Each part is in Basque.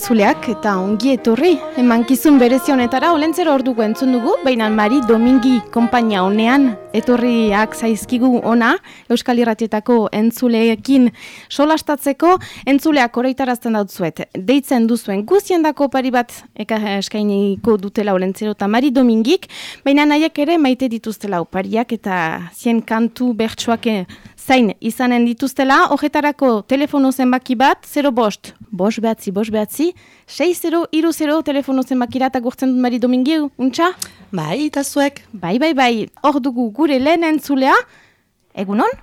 Egun honen zuleak eta ongi etorri, emankizun berezionetara olentzero orduko entzun dugu, baina Mari Domingi konpainia honean etorriak zaizkigu ona, Euskal Irratietako entzuleekin solastatzeko, entzuleak oreitarazten dut zuet. Deitzen duzuen guziendako pari bat eka eskainiko dutela olentzero eta Mari Domingik, baina nahiak ere maite dituztela opariak eta zien kantu bertsuak zain izanen dituztela, horretarako telefono zenbaki bat, 0 bost, bost behatzi, bost behatzi, 6-0, iru 0 telefono zenbakira eta gurtzen dut Mari Domingiu, untxa? Bai, eta zuek. Bai, bai, bai, hor dugu gure lehen entzulea, egunon?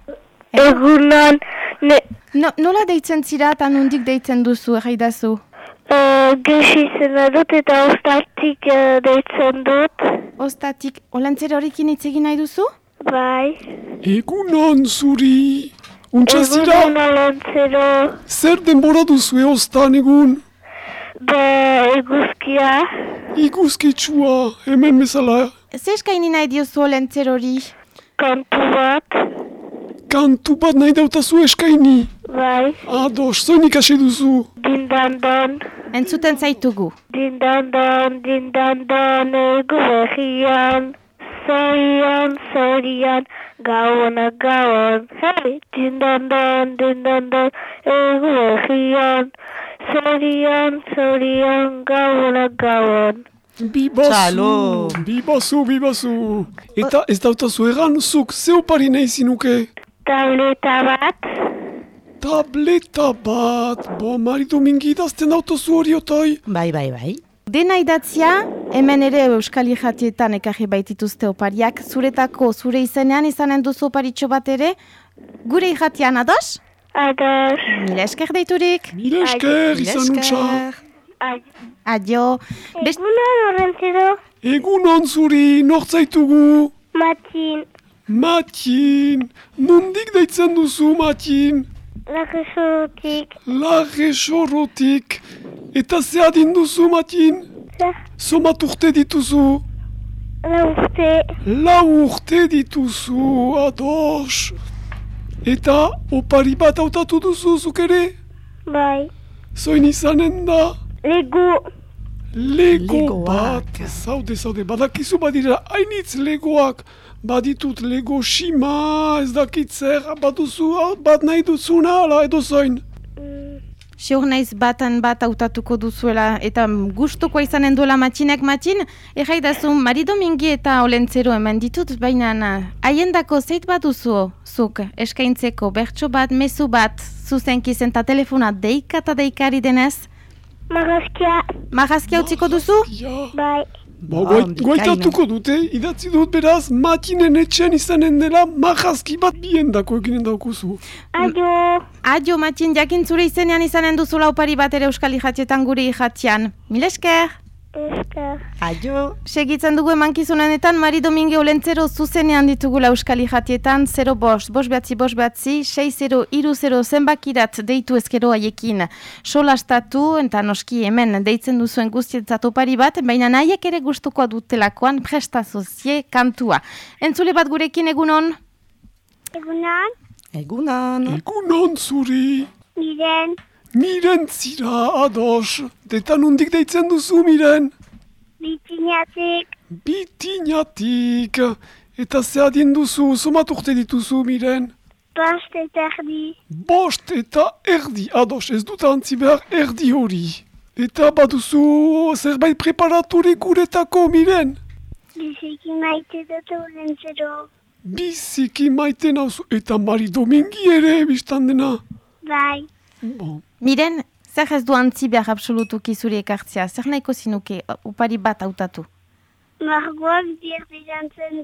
Egunon, ne, No, nola deitzen zira eta nondik deitzen duzu, erraidazu? uh, gesi zena dut eta ostatik uh, deitzen dut. Ostatik, olantzera horrekin hitz egin nahi duzu? Bai. Egunon zuri. Untsa zira, Egunon alantzero. zer denbora duzu eostan egun? Be, eguzkia. Iguzkitsua, hemen bezala, Ze eskaini nahi diozu olantzera hori? Kantu bat. kantu bat nahi dautazu eskaini. Bai. Ados, zoin ikasi duzu. Dindandan. Entzuten zaitugu. Dindandan, dindandan, egu behian. Zorian, zorian, gauana gauan. Hey! Dindandan, dindandan, egu behian. Zorian, zorian, gauana gauan. Bibazu, Txalo. bibazu, bibazu. Eta ez dautazu egan, zuk zeu pari nahi zinuke. Tableta bat. Tableta bat, bo, Mari Domingi idazten dautozu hori otoi. Bai, bai, bai. Dena idatzia, hemen ere Euskal Irratietan ekarri baitituzte opariak, zuretako, zure izenean izanen duzu oparitxo bat ere, gure irratian ados? Ados. Mila esker deiturik, Mila esker, izan untsa. esker. adio. Best, Egunon horrentzero. Egunon zuri, nortzaitugu. Matin. Matin, nondik deitzen duzu, Matin? Lagesotik. Larre sorotik. Eta ze adin duzu, Matin? Somat urte dituzu. Laurte. Lau urte dituzu, ados. Eta opari bat hautatu duzu, zuk ere? Bai. Zoin izanen da? Lego. Lego Legoak. bat. Zaude, zaude, badakizu badira hainitz legoak. Baditut lego shima, ez dakit zer, baduzu, bat nahi duzuna, ala edo zoin. Siur naiz batan bat hautatuko duzuela eta gustukoa izanen duela matxinek matxin, erraidazu Mari Domingi eta Olentzero hemen ditut, baina haiendako zeit bat duzu, zuk, eskaintzeko bertso bat, mezu bat, zuzenki zen eta telefona deika eta deikari denez, Marrazkia. marrazkia utziko duzu? Bai. Ba, Ah, goitatuko dute, idatzi dut beraz, matinen etxean izanen dela, marrazki bat biendako eginen daukuzu. Adio. Adio matxin jakin zure izenean izanen duzula opari bat ere Euskal Ijatietan gure ijatian. Mil esker! Aio. Segitzen dugu emankizunenetan Mari Dominge Olentzero zuzenean ditugula Euskal Ijatietan 0 bost, bost behatzi, bost behatzi, 6-0, iru 0 zenbakirat deitu ezkero haiekin solastatu, eta noski hemen deitzen duzuen guztietzat opari bat, baina nahiek ere gustukoa dutelakoan prestazozie kantua. Entzule bat gurekin egunon? Egunon. Egunan. Egunon zuri. Miren. Miren zira, ados. Eta nondik deitzen duzu, miren? Bitinatik. Bitinatik. Eta ze adien duzu, somat urte dituzu, miren? Bost eta erdi. Bost eta erdi, ados, ez dut antzi behar erdi hori. Eta baduzu zerbait preparaturik guretako, miren? Biziki maite dut horrentzero. Biziki maite nauzu, eta Mari Domingi ere, biztan dena. Bai. Bon. Miren, zer ez du antzi behar absolutuki zure ekartzea, zer nahiko zinuke opari bat hautatu? Margoak dirdirantzen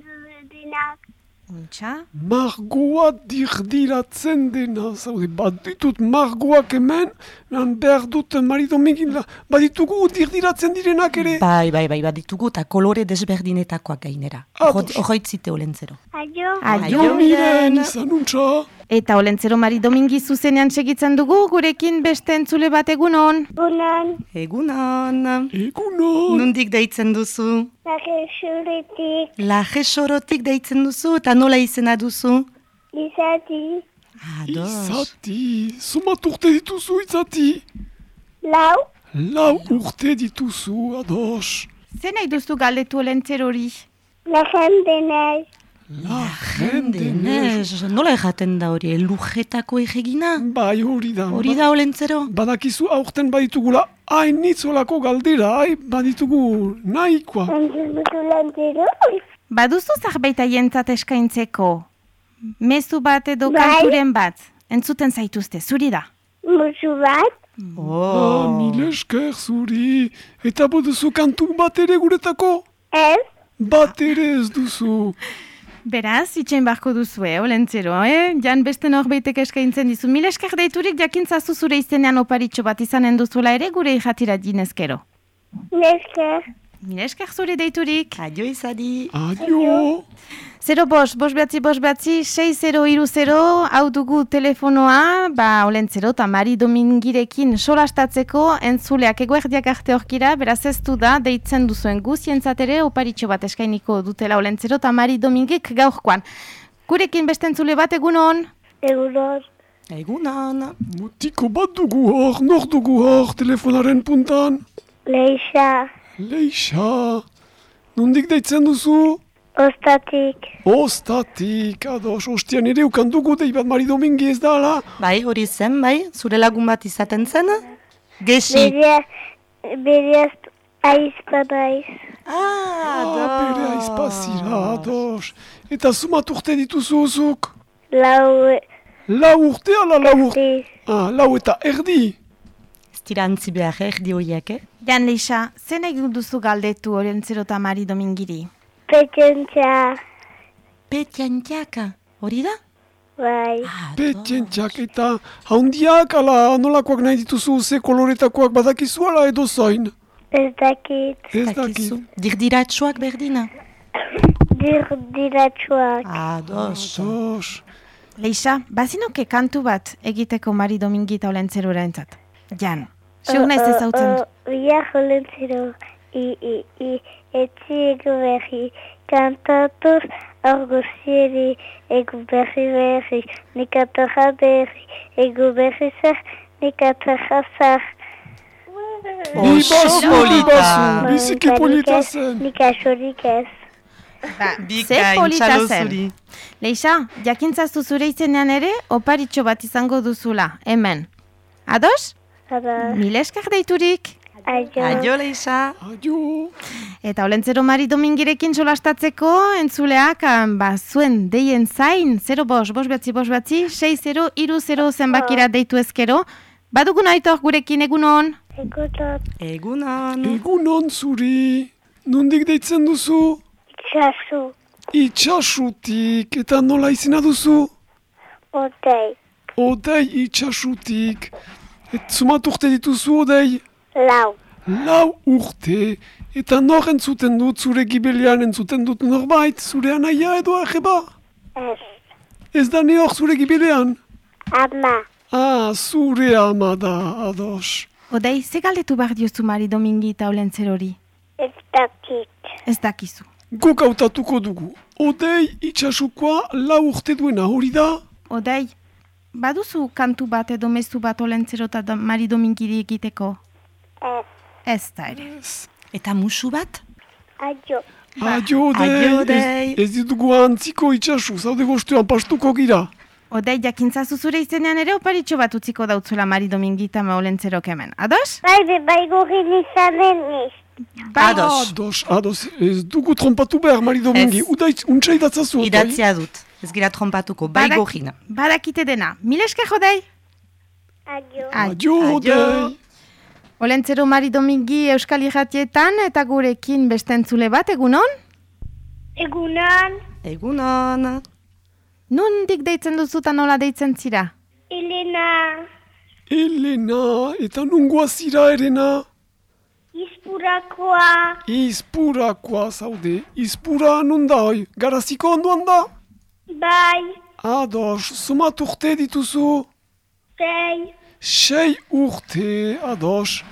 denak. Untxa? Margoa dirdiratzen dena, zaude, bat ditut margoak hemen, nan behar dut Mari Domingi, la- baditugu dirdiratzen direnak ere. Bai, bai, bai, baditugu eta kolore desberdinetakoak gainera. Ados. Horroitzite olentzero. Adio, Jo, miren, izan untxa. Eta olentzero Mari Domingi zuzenean segitzen dugu, gurekin beste entzule bat egunon. Egunon. Egunan. Egunon. Nundik deitzen duzu? Lagesuretik. Laje sorotik deitzen duzu eta nola izena duzu? Izati. Ados. Izati, sumat urte dituzu izati. Lau, Lau urte dituzu, ados. Ze nahi duzu galdetu olentzerori? lehen denez. La Jende, nez, nola erraten da hori, lujetako egegina? Bai, hori da. Hori da olentzero? Badakizu aurten baditugula hainitzolako galdera, ai, baditugu nahikoa. Entzun duzu lantzero? Baduzu zerbait haientzat eskaintzeko? Mezu bat edo Bai. kanturen bat? Entzuten zaituzte, zuri da. Musu bat? Ah, Oh. mil esker zuri. Eta boduzu kantu bat ere guretako? Ez? Bat ere ez duzu. Beraz, itxain barko duzu, eh, olentzero, eh? Jan beste norbaitek eskaintzen dizu. Mil esker deiturik jakintzazu zure izenean oparitxo bat izanen duzuela ere gure irratira dinezkero. Nesker. Mil esker zure deiturik. Adio izadi. Adio. 0 bos, bos behatzi, bos behatzi, 6 0 iru 0, hau dugu telefonoa, ba, olentzero, eta Mari Domingirekin solastatzeko, entzuleak eguerdiak arte horkira, beraz ez du da, deitzen duzuen guzientzat ere, oparitxo bat eskainiko dutela olentzero, eta Mari Domingik gaurkoan. Gurekin beste entzule bat egunon? Egunon. Egunan. Mutiko bat dugu hor, nor dugu hor, telefonaren puntan. Leixa. Leixa. Nondik deitzen duzu? Ostatik. Ostatik, ados, ostian ere ukan dugu dei bat Mari Domingi ez da, ala? Bai, hori zen, bai? Zure lagun bat izaten zen? Gesi. Beria, beria aizpa naiz. Ah, Ah, bere aizpazira, ados. Eta sumat urte dituzuzuk? Lau, Lau urte ala lau urte? Ah, lau eta erdi. Dira antzi behar erdi horiek, eh? Jan Leixa, zen egin duzu galdetu olentzero eta Mari Domingiri? Petxentxa. Petiantiaka, hori da? Bai. Ah, Petxentxak eta haundiak ala nolakoak nahi dituzu ze koloretakoak badakizu ala edo zain. Ez dakit. Ez dakit. Dirdiratsuak berdina. Dir diratxoak. Ados. Ados. Leixa, bazinoke kantu bat egiteko Mari Domingi eta erantzat. Jan, Seur naiz ezautzen. Ia jolentzero. I, i, i, etzi egu berri. Kantatuz, orguzieri, egu berri berri. Nikatorra berri, egu berri zer, nikatorra zer. Oso Ibazu, polita. ibazu, biziki polita zen. Nik asorik ez. Ba, ze Bikain, polita zen. Leixa, jakintzaztu zure izenean ere, oparitxo bat izango duzula, hemen. Ados? Ada, Mil esker deiturik. aio. Aio, Leixa. Adio. Eta olentzero Mari Domingirekin solastatzeko, entzuleak, ah, ba, zuen deien zain, 0 bos, bos behatzi, bos behatzi, 6 0 iru 0 zenbakira deitu ezkero. Badugun aitor gurekin egunon. Egutot, Egunan. Egunon zuri. Nondik deitzen duzu? itxasu, Itxasutik, eta nola izena duzu? otei, Odei itxasutik. Et sumat urte dituzu odei? lau, Lau urte. Eta nor entzuten dut zure gibelian entzuten dut norbait, zure anaia edo arreba? ez, Ez da ne hor zure gibelean? ama, Ah, zure ama da, ados. Odei, ze galdetu behar diozu Mari Domingi eta olentzerori? ez dakit, Ez dakizu. Guk hautatuko dugu. Odei itxasukoa lau urte duena hori da? Odei, baduzu kantu bat edo mezu bat olentzero eta Mari Domingiri egiteko? ez, Ez da ere. Eta musu bat? aio, Adio, odei. Adio, Odei. Ez, ez ditugu antziko itxasu, zaude gostuan pastuko gira. Odei, jakintzazu zure izenean ere oparitxo bat utziko dautzula Mari Domingi eta olentzerok hemen. Ados? bai, be, bai gurri nizanen niz, Ados. Ados, ados, ez dugu trompatu behar, Mari Domingi. Udaitz, untsa idatzazu. Idatzia dut. Ez gira trompatuko, bai Badak- gogina. Badakite dena. Mil esker, Odei? aio, Adio, Adio. Olentzero Mari Domingi Euskal Irratietan eta gurekin beste entzule bat, egunon? egunan, Egunan. Nundik deitzen duzuta nola deitzen zira? Elena, Elena, eta nungoa zira erena. izpurakoa, Izpurakoa zaude, izpura nunda hoi, garaziko onduan da? Bai, Ados, sumat urte dituzu. sei, Sei urte, ados.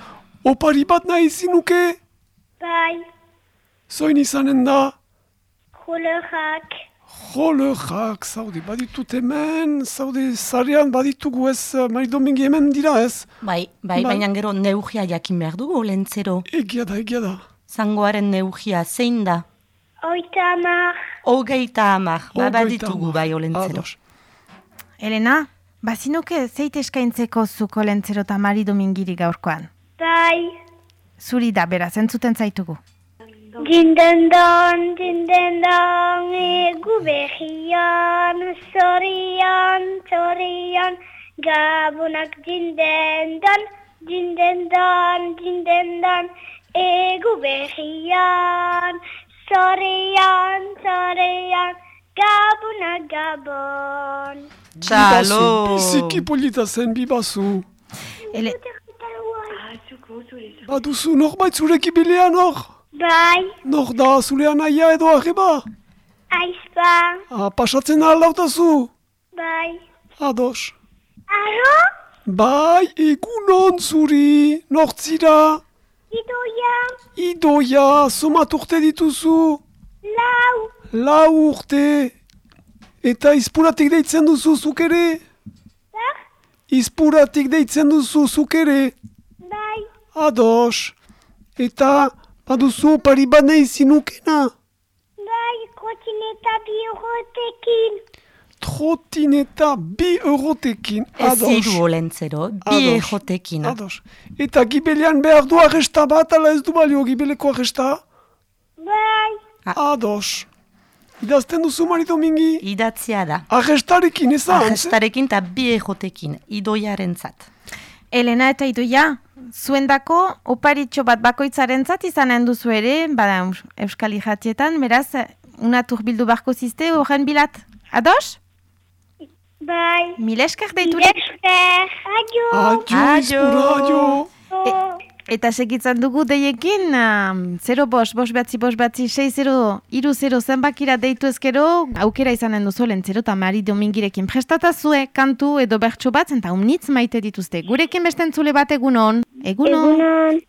Opari bat nahi zinuke? bai, Zoin izanen da? kolorak, Jolejak, zaude, baditut hemen, zaude, zarean baditugu ez, uh, Mari Domingi hemen dira ez. Bai, bai, Bai. baina gero neugia jakin behar dugu, olentzero. Egia da, egia da. Zangoaren neugia, zein da? Oita hamar. Hogeita hamar, ba, baditugu hamar. bai, olentzero. Elena, bazinuke zeite eskaintzeko zuko olentzero eta Mari Domingiri gaurkoan. Bai. Zuri da, beraz, entzuten zaitugu. Jindendon, jindendon, egu behian, zorian, zorian, gabunak jindendon, jindendon, jindendon, egu behian, zorian, zorian, gabunak gabon. Txalo! Biziki polita zen bibazu. Ele, Baduzu norbait zurek ibilean hor? Bai, Nor da zure anaia edo arreba? aizpa, Ah, pasatzen aldautazu? bai. Ados. Arro, Bai, egunon zuri, nortzira. Idoia, Idoia, somat urte dituzu. lau, Lau urte. Eta izpuratik deitzen duzu zuk ere? zer, Izpuratik deitzen duzu zuk ere? bai. Ados. Eta baduzu pari bat nahi zinukena? Bai, kotineta biorotekin. Trotineta bi eurotekin. Ez Ados. hiru olentzero, bi Ados. ejotekin. Ados. Eta gibelean behar du arresta bat, ala ez du balio gibeleko arresta? Bai, Ados. Idazten duzu Mari Domingi? Idatzia da. Arrestarekin ez da, antze? Arrestarekin eta bi ejotekin, idoiaren zat. Elena eta Idoia, zuendako oparitxo bat bakoitzarentzat izanen duzu ere, bada eus- Euskal Ijatietan, beraz, una turbildu barko ziste horren bilat. Ados? Bai. Mil esker deiturik. Esker, adio. Adio, Adio. izpura, adio. Oh. Eta segitzen dugu deiekin, um, 0 bos, bos batzi, bos batzi, 6 0, iru 0 zenbakira deitu ezkero, aukera izanen duzu lentzero eta Mari Domingirekin prestatazue, kantu edo bertso bat, eta umnitz maite dituzte. Gurekin beste entzule bat egunon. Egunon. Egunon,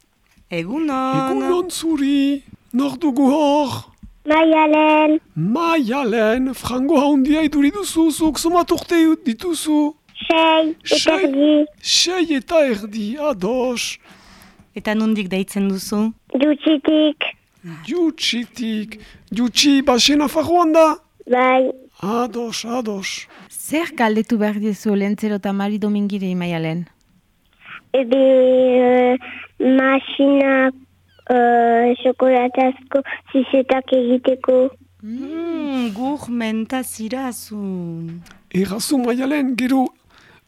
Egunon! Egunon zuri, nor dugu hor? Maialen, Maialen, frango haundia iduri duzu, zuk somat urte dituzu. sei, eta erdi, Sei eta erdi, ados. Eta nundik deitzen duzu? dutxitik, Jutsitik, jutsi basena farroan da? bai. Ados, ados. Zer galdetu behar dizu lentzero eta Mari Domingire maialen? Ebe, uh, masina, uh, xokolatazko zizetak egiteko. Hmm, gur mentazirazu. Errazu maialen, gero,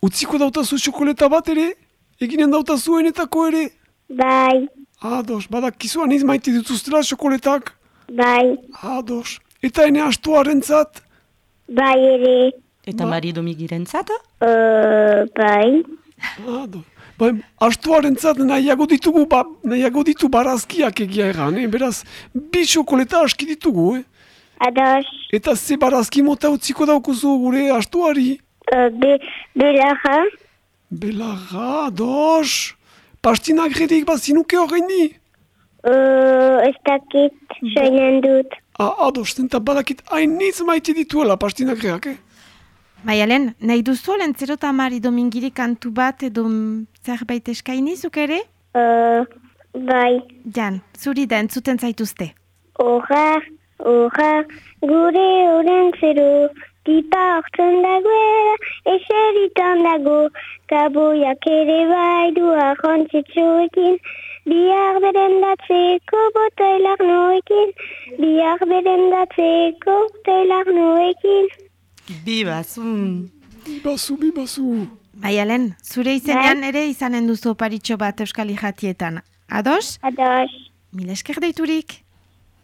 utziko dautazu xokoleta bat ere? Eginen dautazu enetako ere? Bai, Ados, badakizu aniz maite dituztela xokoletak? bai, Ados. Eta ene astuaren zat? bai ere, Eta Mari Domigiren zat? uh, bai. Ados. Ba, astuaren zat nahiago ditugu, ba, nahiago ditu barazkiak egia egan, eh? Beraz, bi xokoleta aski ditugu, eh? Ados, Eta ze barazki mota utziko daukuzu gure astuari? uh, be, belarra, Belarra, ados. Pastina gredik bazinuke horreini? uh, ez dakit, soinen dut. Ah, ados, zenta badakit hainitz maite dituela pastina greak, eh? Maialen, nahi duzu lentzero eta Mari Domingire kantu bat edo zerbait eskainizuk ere? Uh, bai, Jan, zuri da entzuten zaituzte. Horra, horra, gure oren zero, tipa hortzen dagoela, eseritan dago, kaboiak ere bai du arrontzitsuekin, bihar berendatzeko botailar noekin, bihar berendatzeko botailar noekin. Bibazun. Bibazu, bibazu. Maialen, zure izenean ere izanen duzu oparitxo bat Euskal Ijatietan. Ados? Ados, Mil esker deiturik.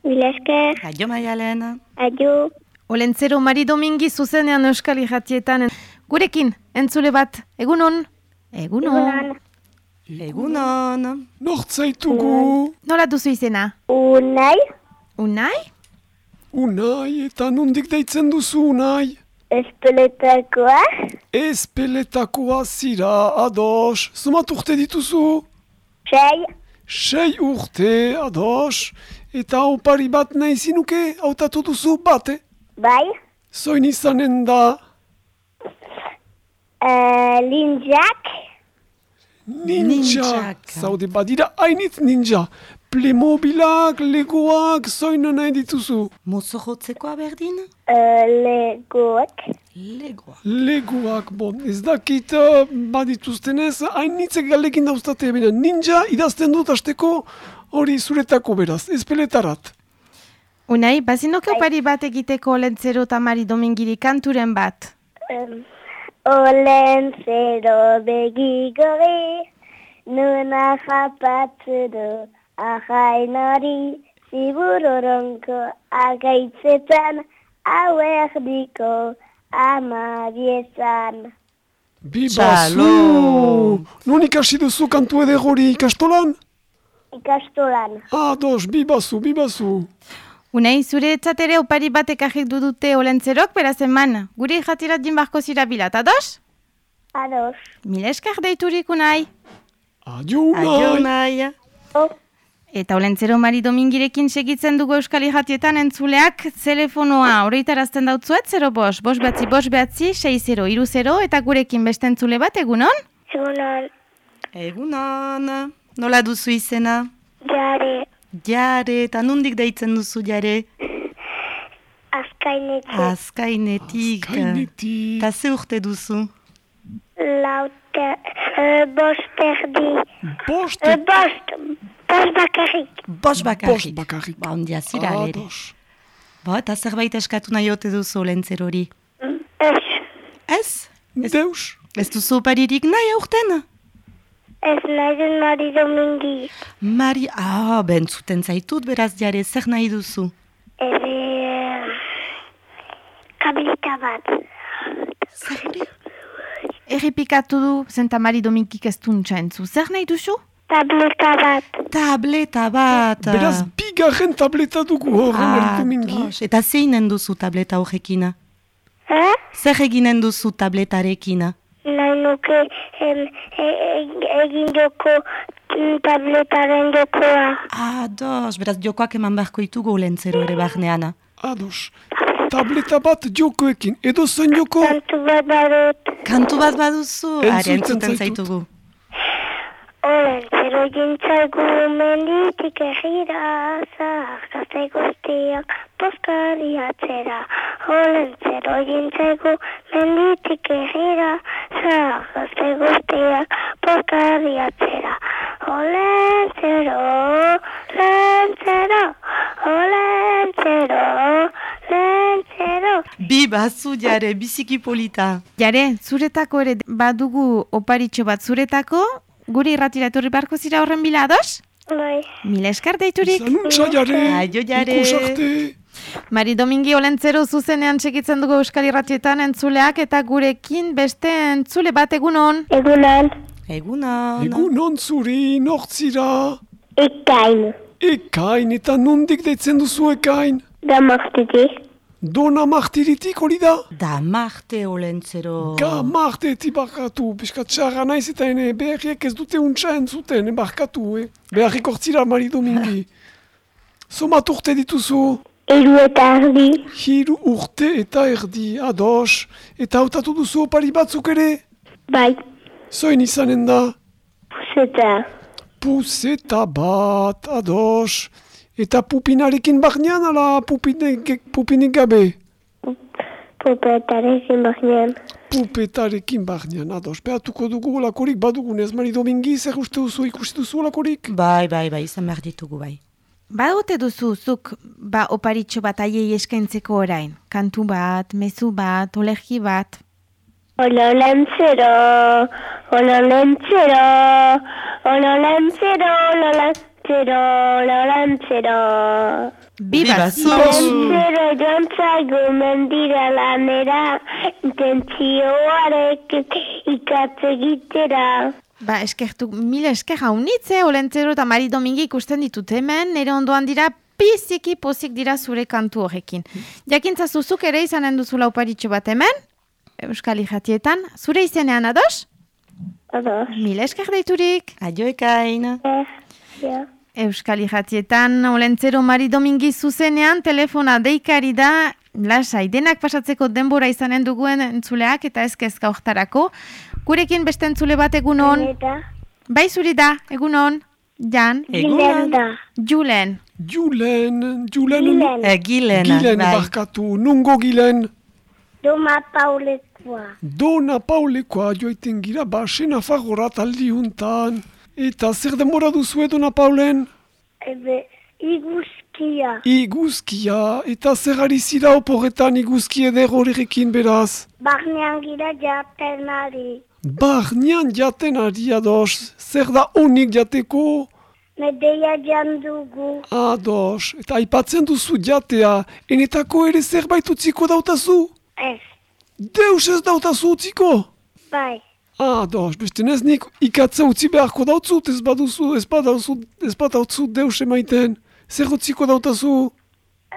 mil esker, Aio maialen. adio. Olentzero Mari Domingi zuzenean Euskal Ijatietan. Gurekin, entzule bat, egunon? Egunon. Egunon. Nortzaitugu, Nola duzu izena? Unai, Unai? unai, eta nondik deitzen duzu unai? Espeletakoa, Ez peletakoa zira, ados. Zumat urte dituzu? sei, Sei urte, ados. Eta opari bat nahi zinuke, hautatu duzu bate. bai, Zoin izanen da Uh, linjak, ninja. Ninjak. Zaude badira hainitz ninja. Playmobilak, legoak, zoin nahi dituzu. Mozo jotzekoa berdin? uh, legoak, Legoa. Legoak, bon, ez dakit uh, badituztenez, hainitzek galekin dauztate, baina ninja idazten dut asteko hori zuretako beraz, ez peletarat. Unai, bazinoke opari bat egiteko olentzero eta Mari Domingiri kanturen bat. um, olen zero begigori, nuna japatze du ahainari, ziburoronko agaitzetan, hauek diko amabiezan. Bibazu! Shalom. Non ikasi duzu kantu edegori ikastolan? Ikastolan, Ados, bibazu, bibazu. Unai, zure etzatere opari bat ekarrik dudute olentzerok, beraz eman, gure jatirat jinbarko zira bilat, ados? ados. Mil esker deiturik, Unai. Adio, unai. nahi. Oh, Eta olentzero Mari Domingirekin segitzen dugu Euskal Jatietan entzuleak telefonoa horreitarazten dautzuet, 0 bos, bos behatzi, bos behatzi, 6-0, iru 0, eta gurekin beste entzule bat, egunon? egunon, Egunon. Nola duzu izena? jare, Jare, eta nundik deitzen duzu jare? azkainetik, Azkainetik. Kainetik. Eta ze urte duzu? laute, uh, bost erdi, Bost, uh, bost, bost bakarrik. Bos bakarrik. bost bakarrik. Ba, ondia zira ere. Ados. Ba, eta zerbait eskatu nahi ote duzu olentzer hori. Ez, Ez? Deus. Ez duzu oparirik nahi aurten? ez nahi dut Mari Domingi. Mari, ah, bentzuten zaitut beraz jare, zer nahi duzu? Ere, kablita bat. Zer hori? Errepikatu du, zenta Mari Domingik ez duntza entzu. Zer nahi duzu? Tableta bat. Tableta bat. Beraz, bigarren tableta dugu hor, Ah, Mingi. Eta zeinen duzu tableta horrekina? Eh? Zer eginen duzu tabletarekina? Nahi nuke em, e, e, egin joko mm, tabletaren jokoa. Ah, dos, beraz jokoak eman beharko ditugu olentzero ere barneana. Ados. Tableta bat jokoekin, edo zen joko? Kantu bat badut. Kantu bat baduzu? Are, Entzuten zaitugu. Olen, zero jintzaigu menditik egira, zaharkazte guztiak poskari atzera. Olen, zero jintzaigu menditik egira, zaharkazte guztiak poskari atzera. Olen, zero, len, zero, olen, zero, len, zero. Bi bazu jare, biziki polita. Jare, zuretako ere badugu oparitxo bat zuretako, gure irratira etorri barko zira horren bila, ados? Bai, Mil esker deiturik. Zanuntza jare. Aio, jare. Mari Domingi olentzero zuzenean segitzen dugu Euskal Irratietan entzuleak eta gurekin beste entzule bat egunon. Egunon. Egun non zuri, nortzira. ikain, Ekain, eta nondik deitzen duzu ekain? da martitik. Dona martiritik hori da? Da Marte olentzero. Ga marte barkatu, piskat txarra naiz eta ene beharriek ez dute untsa entzuten, barkatu, eh? Beharrik hortzira Mari Domingi. Zomat urte dituzu, Iru eta ardi, hiru urte eta erdi, ados. Eta hautatu duzu opari batzuk ere? bai, Zoin izanen da? puseta, Puseta bat, ados. Eta pupinarekin barnean, ala pupinek, pupinik gabe? pupetarekin bagnean. Pupetarekin barnean, ados. Behatuko dugu olakorik badugunez, Mari Domingi, zer uste duzu ikusi duzu olakorik? Bai, bai, bai, izan behar ditugu bai. Badote duzu zuk ba oparitxo bat aiei eskaintzeko orain. Kantu bat, mezu bat, olergi bat. Olo lentzero, olo lentzero, olo lentzero, olo lentzero, olo lentzero. Biba, Biba, zu! Lentzero jontzaigu mendira lanera, intentzioarek ikatze egitera. Ba, eskertu, mil esker haunitze, olentzero eta Mari Domingi ikusten ditut hemen, nire ondoan dira piziki pozik dira zure kantu horrekin. Jakintza zuzuk ere izanen duzula oparitxo bat hemen, Euskal Ijatietan, zure izenean ados? Ados. Mil esker deiturik. Aio ekain. Eh, ja. Euskal Ijatietan, olentzero Mari Domingi zuzenean, telefona deikari da lasai, denak pasatzeko denbora izanen duguen entzuleak eta ezkezka hortarako. Gurekin beste entzule bat egunon, bai zuri da, egunon, Jan, da. Julen. Julen, Julen, Gilen. Eh, Gilen, Gilen bai. barkatu, nungo Gilen. Doma paulekoa. Dona Paulekoa joiten gira basen afagora taldi juntan. Eta zer denbora duzu Dona Paulen? Ebe, iguzkia. Iguzkia, eta zer ari zira oporretan iguzki eder horrekin beraz. Barnean gira jaten ari. Barnean jaten ari ados, zer da honik jateko? Medeia jan dugu. Ados, eta aipatzen duzu jatea, enetako ere zerbait utziko dautazu? Ez, Deus ez dautazu utziko? bai. Ados, beste nez nik ikatza utzi beharko dautzut, ez baduzu, ez badauzu, ez badauzu deus emaiten. Zer utziko dautazu?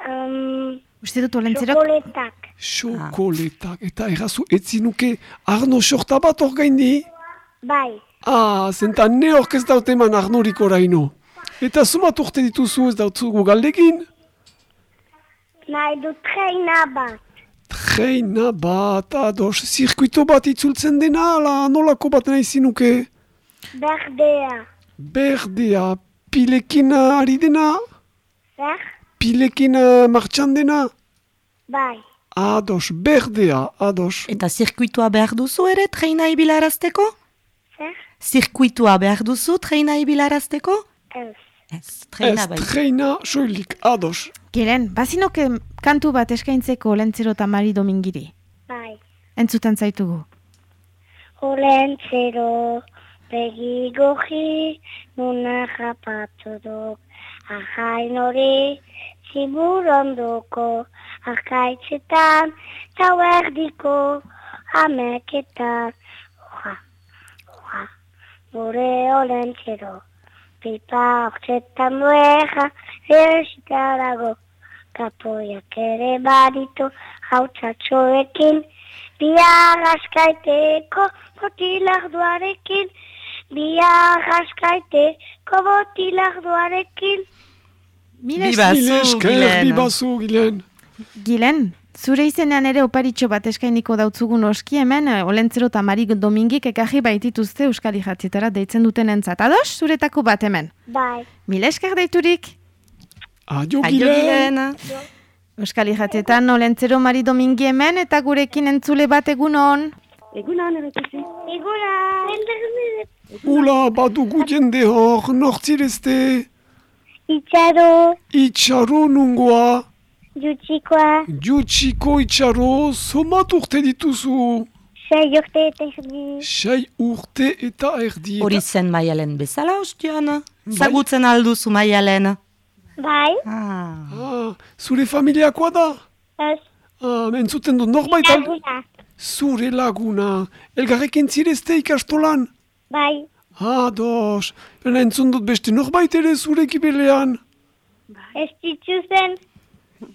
Um, Uste dut olentzerok, Txokoletak. Xokoletak, eta errazu etzinuke Arno sorta bat hor gaindi? Bai. Ah, zentan ne hork ez daute eman Arnorik oraino. Eta sumat urte dituzu ez dautzugu galdekin? Nahi du treina bat. Treina bat, ados, zirkuito bat itzultzen dena, ala nolako bat nahi zinuke? Berdea. Berdea, pilekin ah, ari dena? Zer? Pilekin ah, martxan dena? Bai. Ados, berdea, ados. Eta zirkuitua behar duzu ere treina ibilarazteko? Zer? Zirkuitua behar duzu treina ibilarazteko? Ez. Ez, treina Ez, bai. treina soilik, ados. Gilen, bazinoke kantu bat eskaintzeko olentzero eta Mari Domingiri. Bai. Entzuten zaitugu. Olentzero, begi goji, nuna rapatu duk. Ahain hori, zibur akaitzetan, tau erdiko, ameketan. Oa, oa, gure olentzero. Pipa hortzetan dueja, ersitarago. Kapoiak ere baditu, hautsatxoekin, Bihar askaiteko botilarduarekin, bihar askaiteko botilarduarekin. Mila esker, Gilen. bibazu, Gilen. Gilen, zure izenean ere oparitxo bat eskainiko dautzugun oski hemen, eh, Olentzero eta Mari Domingik ekarri baitituzte Euskal Jatzietara deitzen duten entzat. Ados, zuretako bat hemen. Bai, Mila esker deiturik. Adio, Aio Gilen. Gilen. Euskal Jatietan Olentzero Mari Domingi hemen eta gurekin entzule bat egunon. igura. Ula, badugu jende hor, nortzirezte. Itxaro, Itxaro nungoa, jutxikoa, jutxiko itxaro, somat urte dituzu. sei urte eta erdi. Sei urte eta erdi. Hori zen maialen bezala ostian. Zagutzen alduzu maialen. Bai, Ah. Ah, zure familiakoa da? ez, Ah, entzuten dut norbait laguna. Zure laguna. Elgarrekin zirezte ikastolan? Bai, Ados, ena entzun dut beste norbait ere zure kibelean. ez ditzuzen.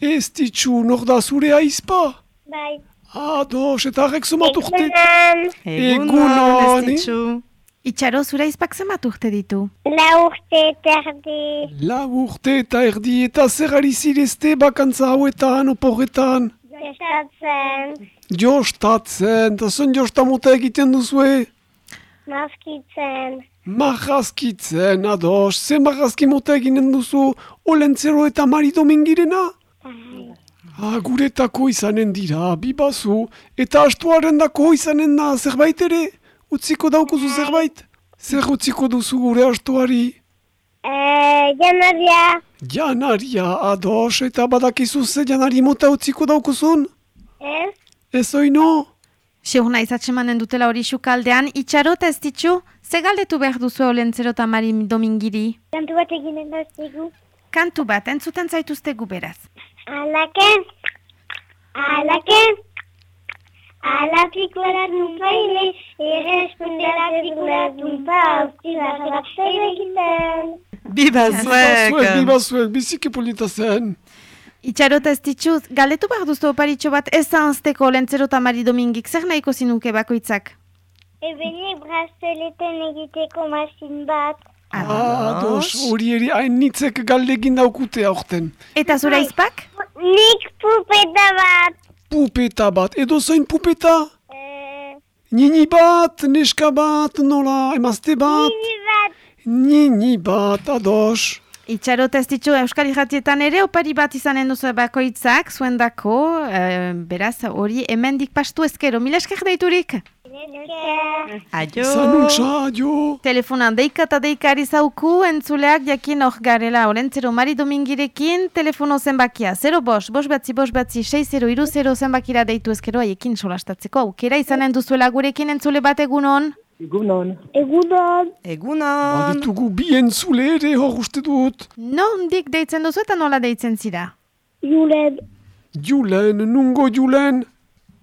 Ez ditxu, nor da zure aizpa? Bai, Ados, eta harrek somat urte. egunan. Egunon, ez ditzu. Itxaro zure izpak zemat urte ditu. La urte eta erdi. La urte eta erdi eta zer ari zirezte bakantza hauetan, oporretan. Estatzen, Jostatzen, eta zen jostamota egiten duzue? naskitzen. Marrazkitzen, ados, ze marrazki mota eginen duzu Olentzero eta Mari Domingirena? Ah, guretako izanen dira, bibazu, eta astuaren dako izanen da zerbait ere? Utziko daukuzu zerbait? Zer utziko duzu gure astuari? Eh, janaria, Janaria, ados, eta badakizu ze janari mota utziko daukuzun? ez, Ez oino? Seur naiz atsemanen dutela hori sukaldean, itxaro eta ez ditxu, ze galdetu behar duzu Olentzero eta Mari Domingiri. kantu bat eginen daztegu. Kantu bat, entzuten zaituztegu beraz. Alaken, alaken, ala pikuara numpaile, erresponde ala pikuara numpa, usti barra egiten. Biba Zuek, zuek. bibazuek, biziki polita zen. Itxaro eta ez ditxu, galdetu behar duzu oparitxo bat ez zanzteko Olentzero eta Mari Domingik, zer nahiko zinuke bakoitzak? Ebene brazteleten egiteko masin bat, Ados, hori eri hainitzek galdegin daukute aurten. Eta zure aizpak? Nik pupeta bat. Pupeta bat, edo zain pupeta? Eh, Nini bat, neska bat, nola, emazte bat? Nini bat. Nini bat, ados. Itxarot ez ditu Euskal Irratietan ere opari bat izanen duzu bakoitzak, zuen dako, eh, beraz, hori hemendik pastu ezkero. Mila esker deiturik? Aio! Zanuntza, jo. Telefonan deika eta deikari zauku, entzuleak jakin hor garela, olentzero Mari Domingirekin, telefono zenbakia, 0 bos, bos batzi, bos batzi, 6 0 iru 0 zenbakira deitu ezkero haiekin solastatzeko. Aukera izanen duzuela gurekin entzule bat egunon. Egunon. Egunon. Egunon! Baditugu bi entzule ere hor uste dut. Nondik deitzen duzu eta nola deitzen zira? Julen. Julen, nungo Julen.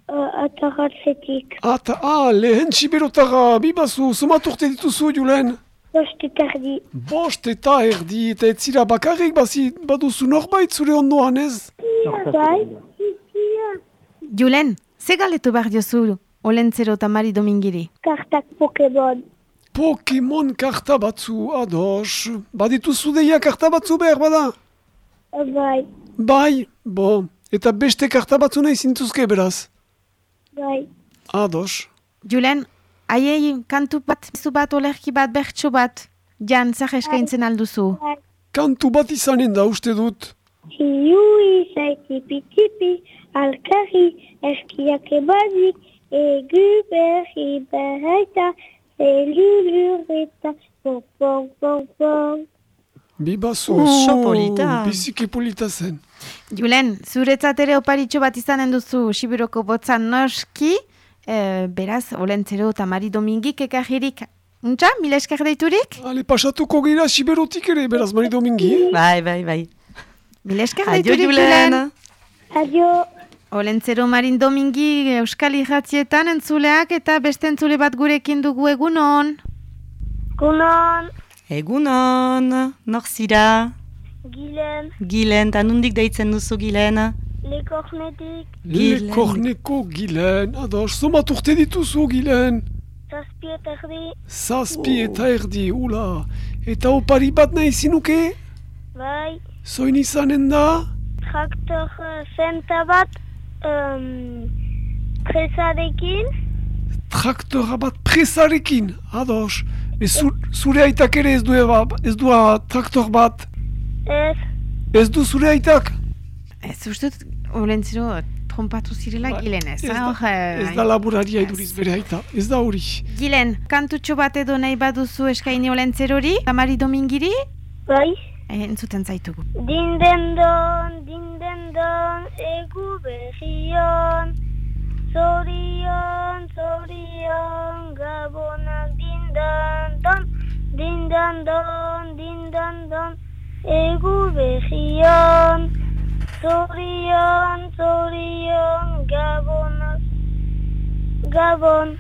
Ataratzetik. Ata, ah, lehen siberotara, bibazu, somat urte dituzu, Julen. Bostetardi. Bost eta erdi, eta ez zira bakarrik bazi, baduzu norbait zure ondoan ez. Bai. Julen, ze galetu behar diozu olentzero eta Mari Domingiri? Kartak Pokemon. Pokemon karta batzu, ados. Badituzu deia karta batzu behar bada. Bai. Bai, bo, eta beste karta batzu nahi zintuzke beraz. Bai. Ados. Julen, haiei kantu bat, zu bat, olerki bat, bertso bat, jan, zer eskaintzen alduzu? Kantu bat izanen da uste dut. Hiui zaitipi tipi, alkari, eskiak ebazi, egu berri berraita, elulureta, pong pong pong pong. Bibazu, Oso polita. biziki polita zen. Julen, zuretzat ere oparitxo bat izanen duzu Sibiroko botzan noski, e, beraz, olentzero eta Mari Domingik ekarririk. Untxa, mila esker deiturik? Ale, pasatuko gira siberotik ere, beraz, Mari Domingi. Bai, bai, bai. Mila esker Aio, deiturik, Julen! Adio. Olentzero Marin Domingi Euskal Irratietan entzuleak eta beste entzule bat gurekin dugu egunon. Gunon. Egunon! Nor zira? Gilen. Gilen, eta nundik deitzen duzu Gilen? Lekornetik. Lekorneko gilen, ados, somat urte dituzu gilen. Zazpietardi. Zazpi eta erdi, ula. Eta opari bat nahi zinuke? Bai. Zoin izanen da? Traktor uh, zenta bat. Um, presarekin. Traktora bat presarekin, ados. Zu, zure aitak ere ez du eba, ez du traktor bat. Ez. Ez du zure aitak? Ez ustut, olentzero trompatu zirela Ba, Gilen ez, ez ha? da- Hor, eh, Ez da laburaria iduriz bere aita, ez da hori. Gilen, kantutxo bat edo nahi baduzu eskaini olentzerori, Mari Domingiri, Bai. eh, entzuten zaitugu. Dindendon, dindendon, egu berrion. Zorion, zorion, gabonak dindandon. Dindandon, dindandon, egu berrion. Zorion, zorion, gabonak. Gabon.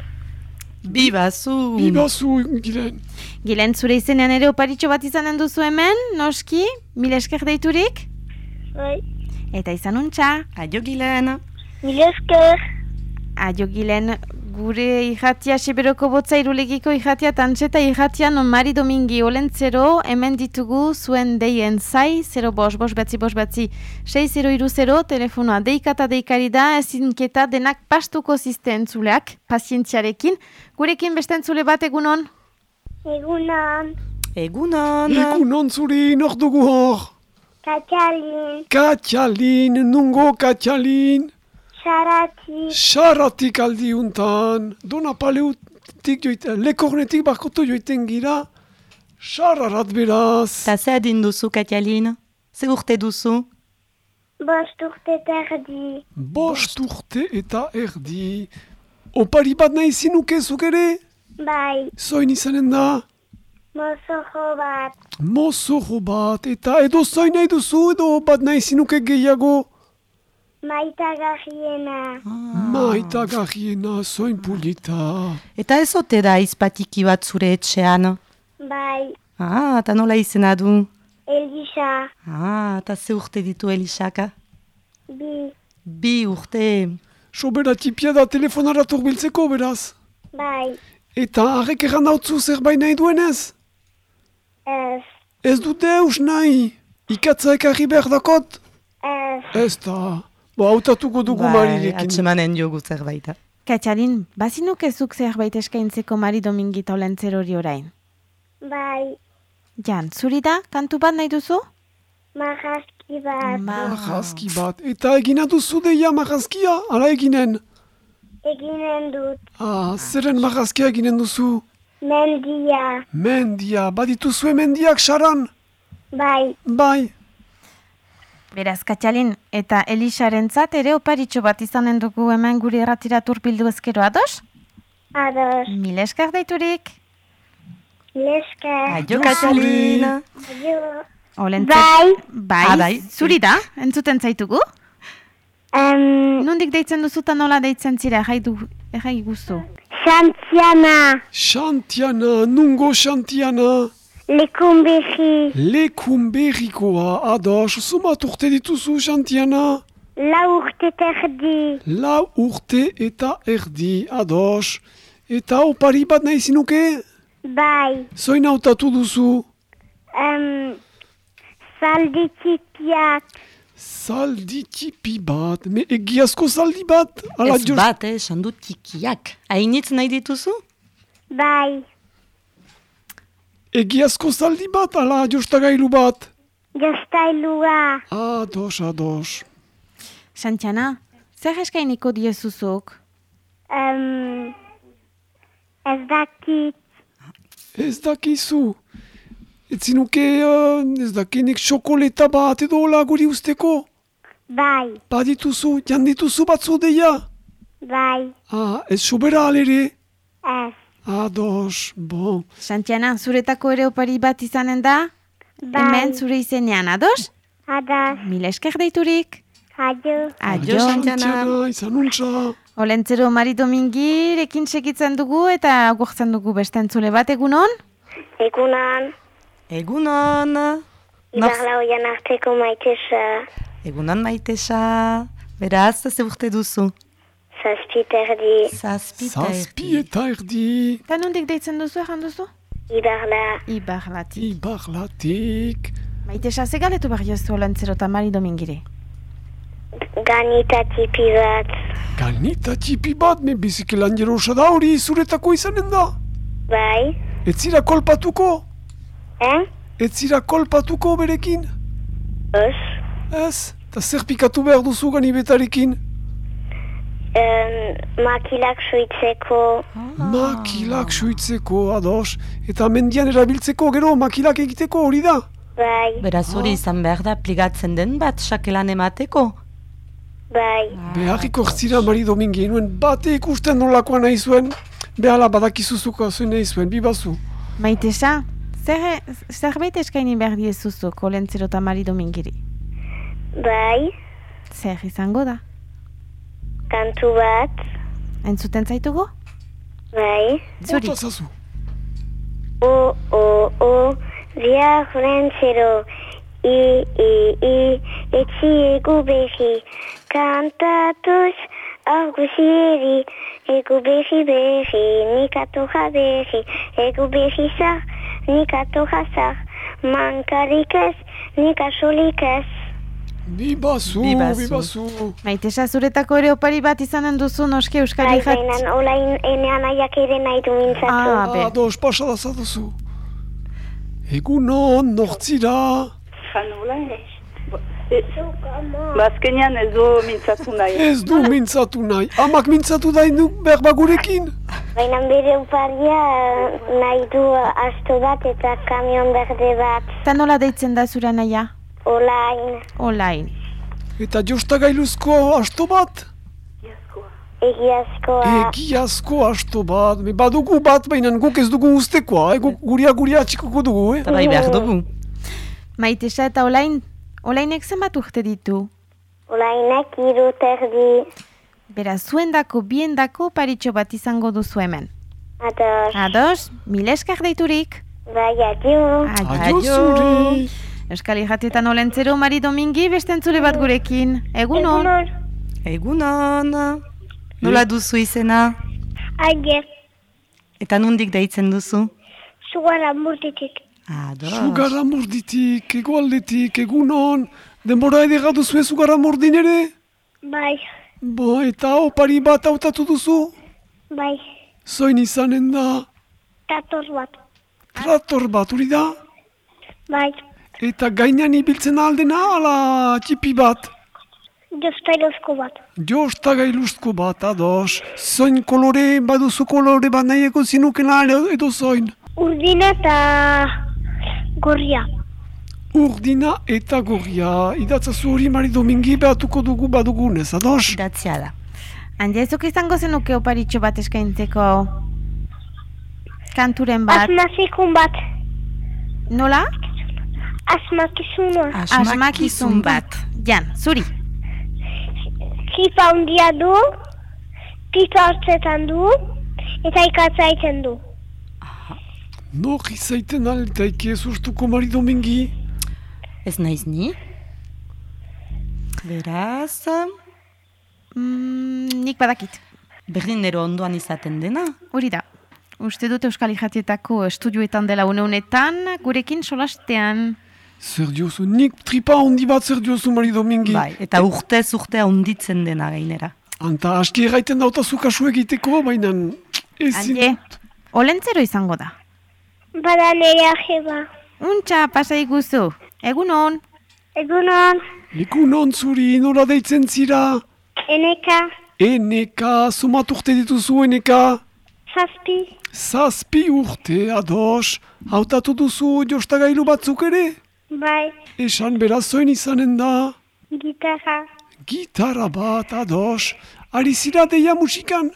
Bibazu! Bibazu, gilen. Gilen, zure izenean ere oparitxo bat izanen duzu hemen, noski, mila esker deiturik, Bai. eta izan untxa. Aio Gilen! Mil esker. Aio Gilen, gure ijatia Siberoko botza irulegiko ijatia tantzeta ijatia non Mari Domingi olentzero hemen ditugu zuen deien zai, 0 bos, bos batzi, bos batzi, 6 0 iru 0, telefonoa deika eta deikari da, ezinketa denak pastuko ziste entzuleak, pazientziarekin. Gurekin beste entzule bat egunon? Egunan. Egunon! Egunon zuri, nor dugu hor? Katxalin. Katxalin, nungo Katxalin. Sarati. Xaratik aldiuntan, dona paleutik joiten, lekornetik bakotu joiten gira, xararat beraz. Eta ze adin duzu, Katialin? Ze urte duzu? Bost urte terdi. Bost urte eta erdi. Opari bat nahi zinuke zuk ere? Bai. Zoin izanen da? Mozojo bat. Mozoro bat, eta edo zoin nahi duzu edo bat nahi zinuke gehiago? Maita garriena. Maita garriena, zoin pulita. Eta ez ote da izpatiki bat zure etxean? Bai. Ah, eta nola izena du? Elisa. Ah, eta ze urte ditu Elisaka? Bi. Bi urte. Sobera tipia da telefonara turbiltzeko beraz. Bai. Eta harrek erran dautzu zerbait nahi duenez? Ez, Ez dute eus nahi. Ikatza ekarri behar dakot? ez, Ez da. Bo, hautatuko dugu Bai, marirekin. atsemanen diogu zerbait. Katxalin, bazinuk ezuk zerbait eskaintzeko Mari Domingi eta olentzero hori orain. bai, Jan, zuri da, kantu bat nahi duzu? marrazki bat, Marrazki bat. Eta egina duzu deia marrazkia? Ala eginen? eginen dut, Ah, zeren marrazkia eginen duzu? mendia, Mendia, badituzue mendiak saran? bai, Bai. Beraz, Katxalin, eta Elisarentzat ere oparitxo bat izanen dugu hemen gure erratira turpildu ezkero ados? ados, Mil esker deiturik. lesker, Aio, Katalin! aio, Olentze... bai, Bai, Ah, bai. zuri da, entzuten zaitugu? um, Nondik deitzen duzuta nola deitzen zira, jai, du, jai guztu. Xantiana, Xantiana, nungo Xantiana. Lekunbehi, Lekumberikoa, ados, sumat urte dituzu Xantiana. la urte terdi, La urte eta erdi, ados. Eta opari bat nahi zinuke? bai, Zoin hautatu duzu? um, zaldi txipiak, Zaldi tipi bat, me egiazko zaldi bat? Ala Ez jos- bat, eh, esan dut tikiak. Hainitz nahi dituzu? bai, Egiazko zaldi bat, ala jostagailu bat? gaztailua, Ados, ados. Santxana, zer eskainiko diezuzuk? um, ez dakit, Ez dakizu. Ez zinuke, uh, ez dakinik xokoleta bat edo hola guri usteko? bai, Badituzu, jandituzu batzu deia? bai, Ah, ez sobera alere? ez, Ados, bon. Santxana, zuretako ere opari bat izanen da? bai, Hemen zure izenean, ados? adas, Mil esker deiturik. aio, Aio. Santxana. Txana, izan untza. Olentzero Mari Domingirekin segitzen dugu eta agurtzen dugu beste entzule bat egunon? egunan, Egunon! Nor- ibarla oian arteko maitesa, Egunon maitesa. Beraz, ze urte duzu? Zazpi terdi, Zazpi eta Zazpi erdi. eta nondik deitzen duzu, erran duzu? ibarla, Ibarlati. Ibarlatik. Maite esaz egaletu behar joztu Olentzero eta Mari Domingire. ganita tipi bat, Ganita tipi bat, me bizikilan jerosa da hori zuretako izanen da. bai, Ez zira kolpatuko? eh, Ez zira kolpatuko berekin? ez, Ez, eta zer pikatu behar duzu ganibetarekin? Um, makilak suitzeko, Makilak suitzeko, ados. Eta mendian erabiltzeko gero makilak egiteko hori da. bai, Beraz hori izan behar da pligatzen den bat sakelan emateko. bai, Beharriko zira Mari Domingi, nuen bate ikusten nolakoa nahi zuen. Behala badakizuzuko zuen nahi zuen, bibazu. Maite zer, zerbait eskaini behar diezuzuk Olentzero eta Mari Domingiri. bai, Zer izango da? Kantu bat, Entzuten zaitugu? bai, Zuri. Zazu. o, o, o, via Flensero, i, i, i, etzi egu behi, kantatuz, argusieri, egu behi behi, nikatoja behi, egu behi zar, nikatoja zar, mankarik ez, nikasolik ez. Bibazu, Bibazu. bibazu. Maite esa, zuretako ere opari bat izanen duzu noski Euskal Bai, Irrat. baina olain enean aiak ere nahi du mintzatu. Ah, be. Ados, pasada zaduzu. Egunon, nortzira. Janola ez. Bazkenean ez du mintzatu nahi. Ez du mintzatu nahi. Amak mintzatu da du berba gurekin. Baina bere uparia nahi du asto bat eta kamion berde bat. Eta nola deitzen da zura naia? Olain, Olain. Eta jostagailuzko asto bat. egiazkoa. Egiazko asto bat. Me badugu bat, baina guk ez dugu ustekoa. Eh? Guk guria guria txikoko dugu, eh? Eta bai behar dugu. Maite esa eta Olain, Olainek zenbat urte ditu? Olainek iru terdi. Beraz, zuendako, biendako paritxo bat izango duzu hemen. Ados, Ados, mil esker deiturik. bai, adio. Adio zuri. Euskal Irratietan Olentzero Mari Domingi beste entzule bat gurekin. Egunon. Egunon! Nola duzu izena? Aiger, Eta nundik deitzen duzu? zugara murtitik. Ados. Zugarra morditik, egoaldetik, egunon. Denbora edera duzu ez zugarra mordin ere? Bai, Bo, eta opari bat hautatu duzu? bai, Zoin izanen da, tator bat. trator bat, hori da? Bai, Eta gainan ibiltzen aldena, ala txipi bat. joztailozko bat. Josta gailuzko bat, ados. Zoin kolore, baduzu kolore bat nahieko zinukela edo- edo zoin. Urdina eta gorria. Urdina eta gorria, idatzazu hori Mari Domingi behatuko dugu badugunez, ados? Idatzia da. Handi ezuk izango zenuke oparitxo bat eskaintzeko kanturen bat. Asmazikun bat. Nola? Asmakizuna. Asmakizun bat. Jan, zuri. Kipa handia du, pipa hortzetan du, eta ikatza egiten du. Nor izaiten altaike ez ustuko Mari Domingi? Ez naiz ni? Beraz, Mm, nik badakit. berdinero ondoan izaten dena. Hori da. Uste dut Euskal Ijatietako estudioetan dela une honetan, gurekin solastean. Zer diozu, nik tripa handi bat zer diozu Mari Domingi? Bai, eta urtez urtea unditzen dena gainera. Anta, aski erraiten dautazu kasu egiteko, baina ezin... Handi, olentzero izango da. Bada nire ajeba. Untxa, pasa iguzu. Egun hon. Egunon, Leku non zuri, nola deitzen zira? eneka, Eneka, sumat urte dituzu eneka? zazpi, Zazpi urte, ados. Hautatu duzu jostagailu batzuk ere? Bai, Esan beraz zoin izanen da? gitarra, Gitarra bat, ados. Ari zira deia musikan?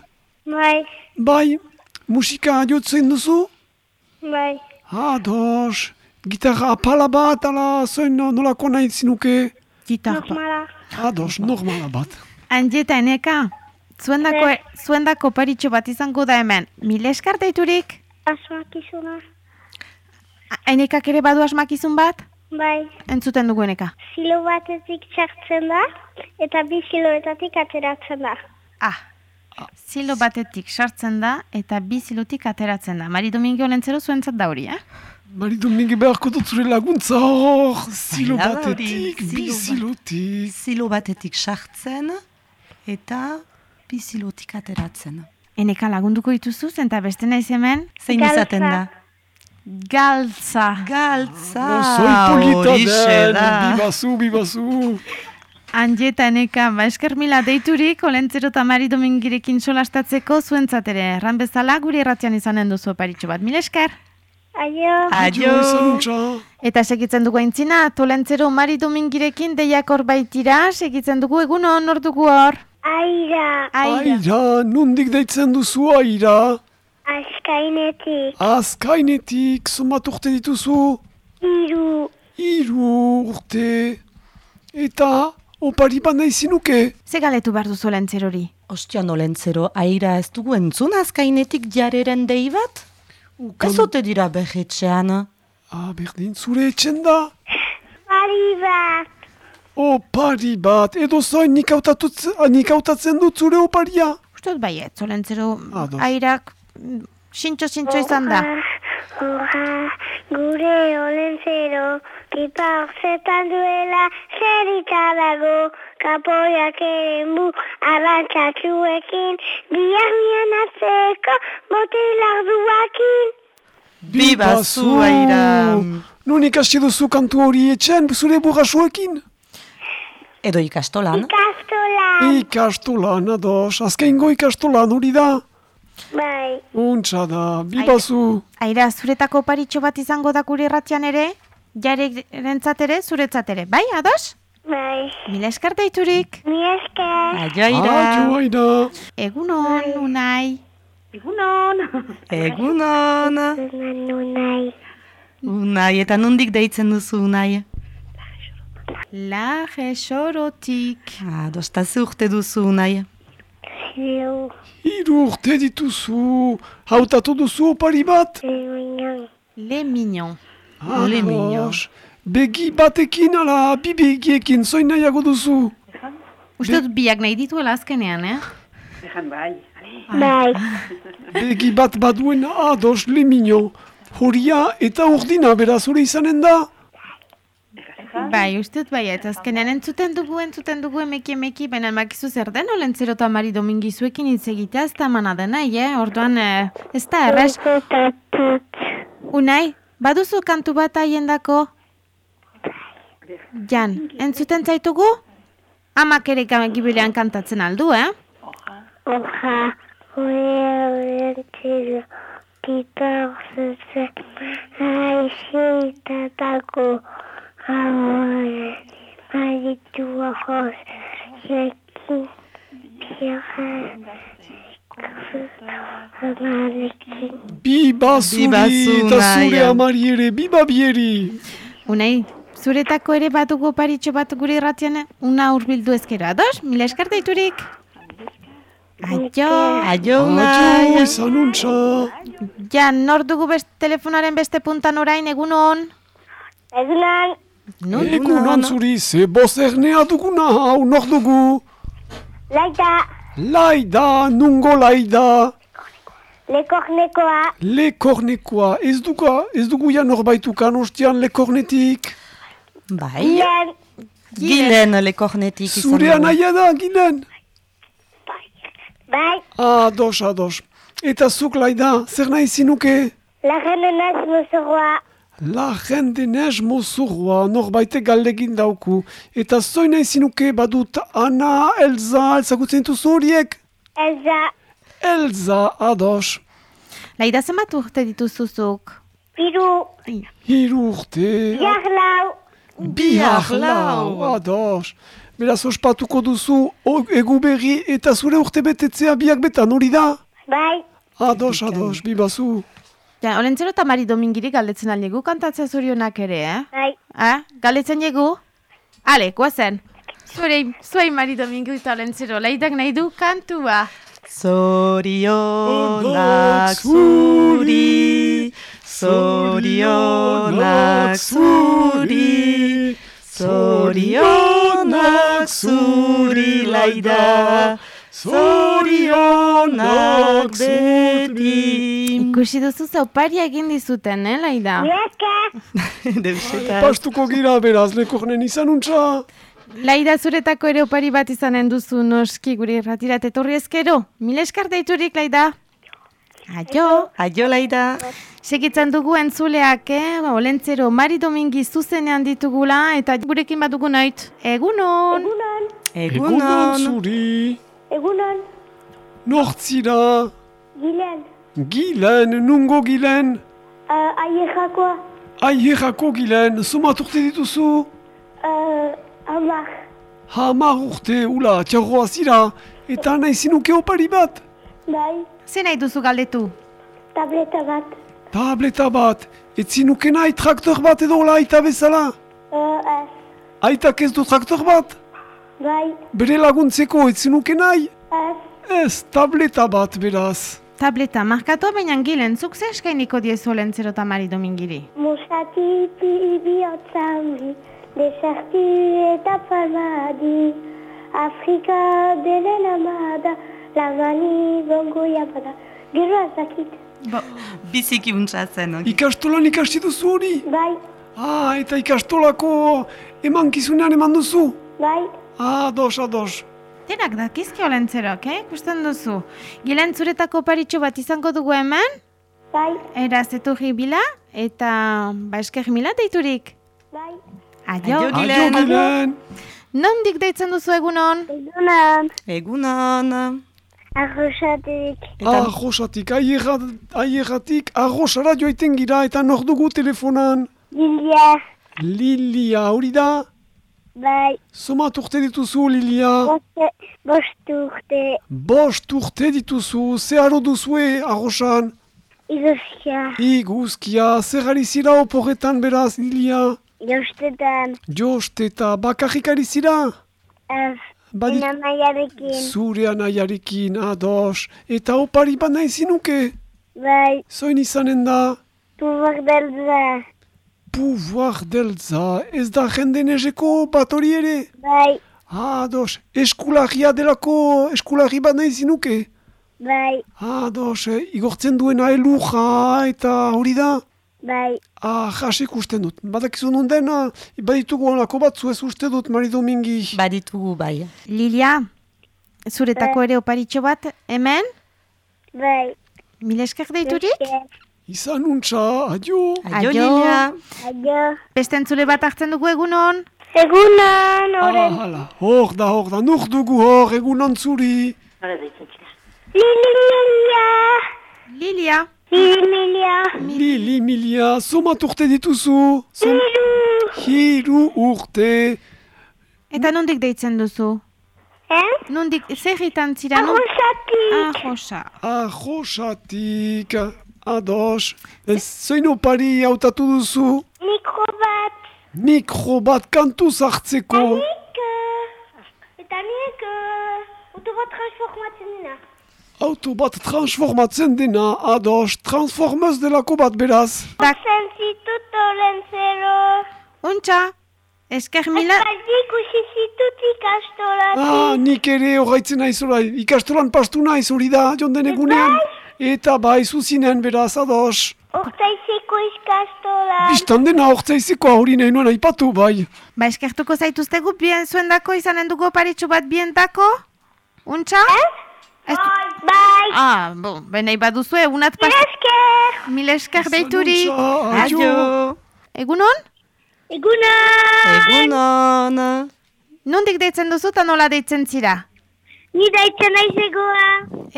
bai, Bai, musika jotzen duzu? Bai, Ados. Gitarra apala bat, ala zoin nolako nahi zinuke? Gitar bat. normala, Ados, normala bat. Handi eta eneka, zuendako, zuendako oparitxo bat izango da hemen. Mil eskar deiturik? asmakizuna, Enekak ere badu asmakizun bat? Bai, Entzuten dugu eneka. silo batetik txartzen da, eta bi siloetatik ateratzen da. Ah, zilo batetik sartzen da eta bi zilotik ateratzen da. Mari Domingo lentzero zuentzat da hori, eh? Mari Domingue beharko dut zure laguntza hor, da hori, batetik, bi zilotik. Zilo batetik sartzen eta bizilotik ateratzen. Eneka lagunduko dituzu zen eta beste naiz hemen Zein izaten da? Galtza. Galtza! Zoi polita horixe den, da. bibazu, bibazu. Andi eta eneka, ba esker mila deiturik, olentzero eta Mari Domingirekin solastatzeko zuentzat ere. Erran bezala gure irratian izanen duzu oparitxo bat. Mil esker! Aio, Aio! Eta segitzen dugu aintzina, tolentzero Mari Domingirekin deiak hor baitira, segitzen dugu egunon hor dugu hor. aira, Aira. Aira, nundik deitzen duzu aira. Askainetik, Azkainetik, zumat urte dituzu. iru, Iru urte. Eta, opari bat nahi zinuke. Ze galetu behar duzu olentzerori? Ostia nolentzero, aira ez dugu entzun azkainetik jareren dei bat? Ez ote dira behetxean. Ah, berdin, zure etxen da. pari bat, Opari bat, edo zoin nik ah, hautatzen dut zure oparia. Uste dut baiet, olentzero Ados. airak mm, sintxo-sintxo izan da. Oha, gure olentzero, pipa horzetan duela, zerita dago, kapoiak ere mu, arrantzatzuekin, bian atzeko, botilak duakin. Bibazu, aira. Nun ikasi duzu kantu hori etxen, zure burrasuekin. Edo ikastolan. Ikastolan, Ikastolan, ados, azkengo ikastolan hori da. Bai, Untsa da, bibazu. Aira, zuretako oparitxo bat izango da gure irratian ere, jarerentzat ere, zuretzat ere. Bai, ados? bai, Mila esker deiturik. mi esker, Aio, aira. Aio, aira. Egunon, unai. Egunon. Egunon. nanu nahi, Unai, eta nondik deitzen duzu, Unai? La resorotik. Adostaze urte duzu, Unai. Ziu, Hiru urte dituzu, hautatu duzu opari bat. Le mignon. Ole mignon. Ados. Begi batekin, ala, bi begiekin, zoin nahiago duzu. Uste dut biak nahi dituela azkenean, eh? Ejan bai. bai, Begi bat baduen, ados, le mignon. horia eta urdina beraz hori izanen da. Bai, ustut bai, eta azkenean entzuten dugu, entzuten dugu emeki emeki, baina makizu zer den, olentzero eta Mari Domingizuekin hitz egitea, ez da mana dena, eh? Orduan, eh, ez da, putz. Unai, baduzu kantu bat haiendako? Jan, entzuten zaitugu? Amak ere gibilean kantatzen aldu, eh? Oja, oe olentzero, gitar zuze, aixeitatako amore, maritu ojos, jekin, pierren, amarekin. Biba zuri eta zure amari ere, biba bieri. Unai, zuretako ere batuko paritxo bat gure irratian, una urbildu ezkero, ados? Mila eskar deiturik? Aio! Aio, Unai. izan untxa. Jan, nor dugu best, telefonaren beste puntan orain, egun hon? Egunan, Nun? Egunon zuri, ze bozernea duguna, hau nor dugu. laita, Laida, nungo laida. lekornekoa, Lekornekoa, ez duga, ez dugu ja norbaitukan ostian lekornetik. Bai, jen, gilen lekornetik izan Zure anaia da, ginen. bai, Ados, ados. Eta zuk laida, zer nahi zinuke? lagenenaz mozoroa, La jende nez mozurua, norbaitek galdegin dauku. Eta zoi nahi zinuke badut Ana, Elza, elzagutzen duzu horiek? elza, Elza, ados. Laida zenbat urte dituzuzuk? piru, Hiru urte. jarlau, Bihar lau, ados. Beraz ospatuko duzu egu berri eta zure urte betetzea biak betan hori da? bai, Ados, ados, bibazu. Ja, olentzero eta Mari Domingiri galdetzen aldegu kantatzea zorionak ere, eh? bai, Ah, galdetzen jegu? Ale, guazen. Zuei, zuei Mari Domingi eta olentzero, laidak nahi du kantua. Zorionak zuri, zorionak zuri, zorionak zuri laida, zorionak beti. Ikusi duzu zauparia egin dizuten, eh, laida? Deusetan. Pastuko gira beraz lekornen izan untxa. Laida zuretako ere opari bat izanen duzu noski guri irratirat etorri ezkero. Mila eskar deiturik, Laida. Aio. Aio laida. Segitzen dugu entzuleak, eh? Ba, Olentzero, Mari Domingi zuzenean ditugula eta gurekin badugu noit. Egunon! egunan, Egunon Egunon. zuri. Egunan, Nortzira. gilen, Gilen, nungo gilen. uh, aiejakoa, Aierako gilen, zumat urte dituzu. uh, amar, Hamar urte, ula, txarroa zira. Eta nahi zinuke opari bat. bai, Ze nahi duzu galdetu? tableta bat, Tableta bat. Ez zinuke nahi traktor bat edo la aita bezala. uh, ez, Aitak ez du traktor bat. Bai, Bere laguntzeko ez zinuke nahi. ez, Ez, tableta bat beraz. Tableta, markatu baina gilen, zuk ze eskainiko diezu Olentzero eta Mari Domingiri. musatiti bihotzami, deserti eta palmadi, Afrika denen amada, lamani bongo jabada, gero azakit, Biziki untsa zen. Ikastolan ikasti duzu hori? bai, Ah, eta ikastolako emankizunean eman duzu? bai, Ah, dos, ados. Denak dakizki Olentzerok, eh? Ikusten duzu. Gilen zuretako paritxo bat izango dugu hemen, bai, eraz etorri bila, eta ba esker mila deiturik. bai, Aio. Aio. Aio, Gilen. gilen. Nondik deitzen duzu egunon? Egunon. arroxatik, Arrosatik, aierrat- aierratik, arrosara joaiten gira eta nor dugu telefonan. Lilia, Lilia, hori da? Bai, Zomat urte dituzu, Lilia? boste, bost urte, Bost urte dituzu, ze aro duzue arrosan? iduzkia, Iguzkia, zer ari zira oporretan beraz, Lilia? jostetan, Jost eta bakarrik ari zira? ez, Badit- enamaiarekin, Zure anaiarekin, ados. Eta opari bat nahi zinuke? bai, Zoin izanen da? pouvoir delza, Pouvoir delza, ez da jende nezeko bat hori ere? bai, Ados, eskulagia delako eskulagi bat nahi zinuke? bai, Ados, eh, igortzen duena eluja eta hori da? Bai, Ah, jas ikusten dut. Badakizu nun dena, baditugu olako batzu ez uste dut, Mari Domingi. Baditugu bai. Lilia, zuretako ere oparitxo bat, hemen? bai. Mileskak deiturik? Esker. Izan untxa, adio. Adio, Adio. Lilia. Adio. Beste entzule bat hartzen dugu egunon? Egunon, Ah, oren. hala. Hor da, hor da, nur dugu hor, egunon zuri. Lililia. Lilia, Lililia. Lili, Milia, somat urte dituzu. Som... Lilu. Hiru urte. eta nondik deitzen duzu? Eh? Nondik, zer itan zira? Ah, josa. Arroxatik, ados. Zein opari hautatu duzu. Mikrobat. Mikro bat kantu zartzeko. Nik, eh, eta nik, uh, autobat transformatzen dena. Auto bat transformatzen dena, ados. Transformaz delako bat beraz. Zen zitut olen zero. Untxa, esker mila... Espaldi ikusi zitut. Ah, nik ere horreitzen naiz orai. Ikastolan pastu naiz hori da, jonden egunean. Eta bai, zuzinen beraz, ados. Ortaizeko ikastola. Bistan dena hortzaizeko hori nahi nuen aipatu, bai. Ba, eskertuko zaituztegu bien zuendako izanen dugu oparitxo bat bientako? Untxa? Ez du- Bai. Ah, bo, benei baduzu egunat pas... Esker. Mil esker deituri. Zanuntza, Adio. Egunon? Eguna. Egunon. Nondik deitzen duzu eta nola deitzen zira? Ni daitzen naiz egoa.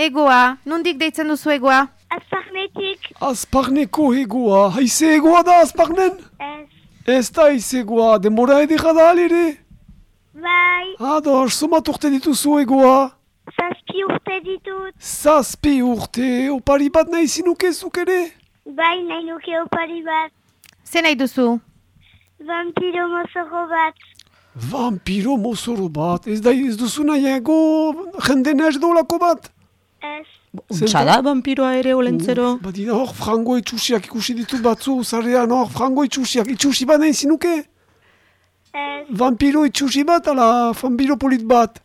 Egoa, nondik deitzen duzu egoa? Azparnetik. Azparneko egoa. Haize egoa da azparnen? Ez. Ez da haize egoa, denbora edera da alere. Bai. Ados, somat urte dituzu egoa. Zazpi urte ditut. Zazpi urte, opari bat nahi zinuke zuk ere? Bai nahi nuke opari bat. Ze nahi duzu? Vampiro mozoro bat. Vampiro mozoro bat, ez da ez duzu nahiago jende nahez dolako bat? Ez. Untxa da vampiroa ere olentzero. Uf, Badira hor frango itxusiak ikusi ditut batzu, zarean hor frango itxusiak, itxusi bat nahi zinuke? Ez. Vampiro itxusi bat, ala vampiro polit bat.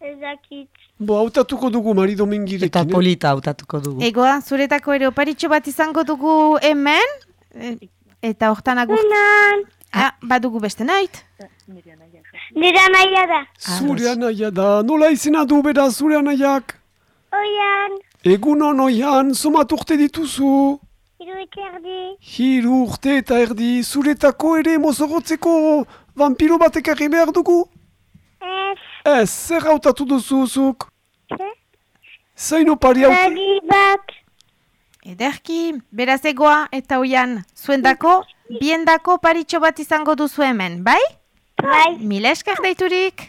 Ezakit. Bo, hautatuko dugu Mari Domingirekin. Eta eh? polita hautatuko dugu. Egoa, zuretako ere oparitxo bat izango dugu hemen? E, eta hortan agur... Ah, badugu beste nait. Nira naia da. Zure anaia da, nola izena du bera zure anaiak? Oian. Egunon oian, somat urte dituzu. Hiru ekerdi. Hiru urte eta erdi, zuretako ere mozorotzeko vampiro bat ekarri behar dugu? Ez. Ez, zer hautatu duzuzuk? Zer? Zain opari hau... Bat. Ederki, beraz egoa eta oian, zuendako, biendako oparitxo bat izango duzu hemen, bai? Bai. Mil esker deiturik.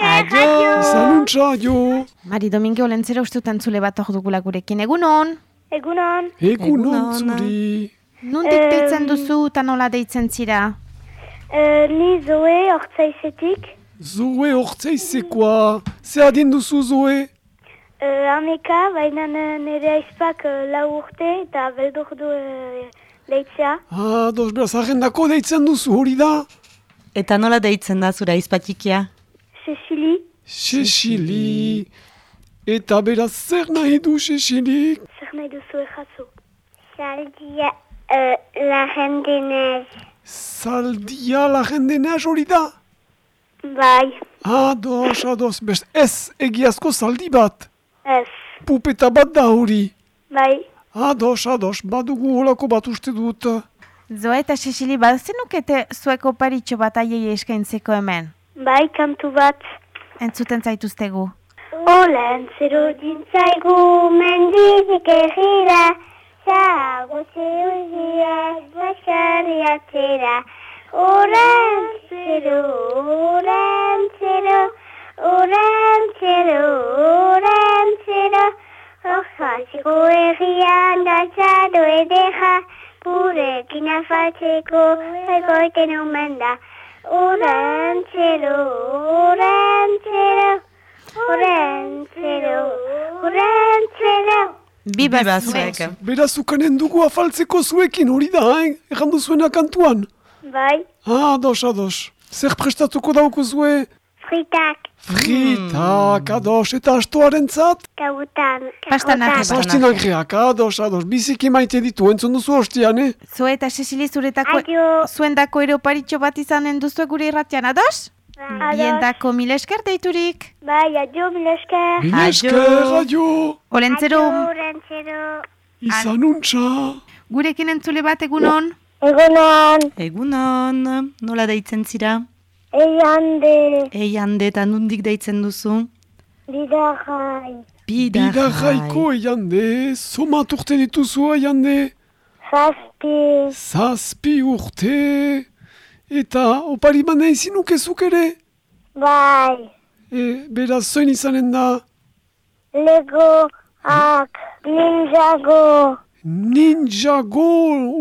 Adio. Zanuntza, jo. Mari Domingo olentzera ustutan zule bat hor dugula gurekin, egunon? Egunon. Egunon Egunon. zuri. Nondik deitzen duzu eta nola deitzen zira? Uh, ni Zoe ortsaizetik. Zoe hortzeizekoa. Ze adin duzu Zoe? Uh, Ameka, baina nire aizpak uh, lau urte eta beldur du uh, leitzea. Ah, dos beraz, agendako deitzen duzu hori da? Eta nola deitzen da zura izpatikia? Cecily. Xexili. Eta beraz, zer nahi du Xexilik? Zer nahi duzu erratzu? Saldia uh, la rendenez. Zaldia la jendenaz hori da? Bai. Ados, ados, best, ez egiazko zaldi bat. Ez. Pupeta bat da hori. Bai. Ados, ados, badugu holako bat uste dut. Zoe eta Cecili bazenukete zueko oparitxo bat aiei eskaintzeko hemen. Bai, kantu bat. Entzuten zaituztegu. Olen zero dintzaigu mendizik egira, Zago zeuzia, basari atzera. Oren zero, oren zero, oren zero, oren zero. Orzaziko egian datzado edeja, Gurekin afaltzeko egoiten omen da. Oren zero, oren zero. Orentzero, orentzero. Biba Biba zuek. zuek. Beraz ukanen dugu afaltzeko zuekin hori da, hein? Errandu zuena kantuan. Bai, Ah, ados, ados. Zer prestatuko dauko zue? Fritak. Fritak, ados, eta astuaren zat? Kabutan. Pastanak. Kabutan. Pastinakriak, ados, ados, biziki maite ditu, entzun duzu hostian, eh? Zue eta Cecili zuretako, Aio. zuendako ere oparitxo bat izanen duzu gure irratian, ados? Biendako mil esker deiturik. Bai, adio. Mil esker, aio, Olentzero, Adio, rentzero. izan untxa. gurekin entzule bat egunon. Egunon, Egunon, nola deitzen zira? Eiande, Ei hande eta nundik deitzen duzu? bidarrai, Bidarrai. Bidarraiko eiande, somat urte dituzu eiande. zazpi, Zazpi urte. Eta opari bana izinuk ezuk ere. bai, E, beraz, zoin izanen da. legoak, ninjago, Ninjago,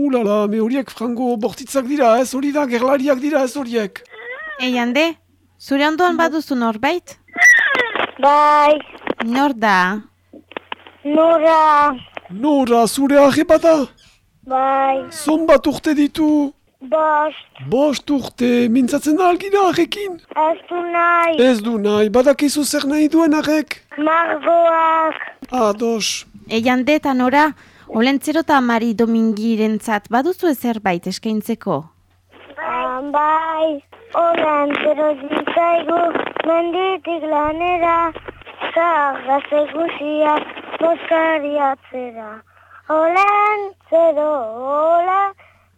ulala, me horiek frango bortitzak dira, ez hori da, gerlariak dira, ez horiek. Ei hande, zure ondoan baduzu norbait? bai, Nor da? nora, Nora, zure ahe bada, bai, zon bat urte ditu. bost, Bost urte, mintzatzen da algina ahekin. ez du nahi, Ez du nahi, badakizu zer nahi duen ahek. margoak, Ados, Ei hande eta nora, Olentzero eta Mari Domingirentzat baduzu zerbait eskaintzeko? Askotan bai, holan zero zitzaigu, menditik lanera, zagaz egusiak, boskariatzera. Holan zero, holan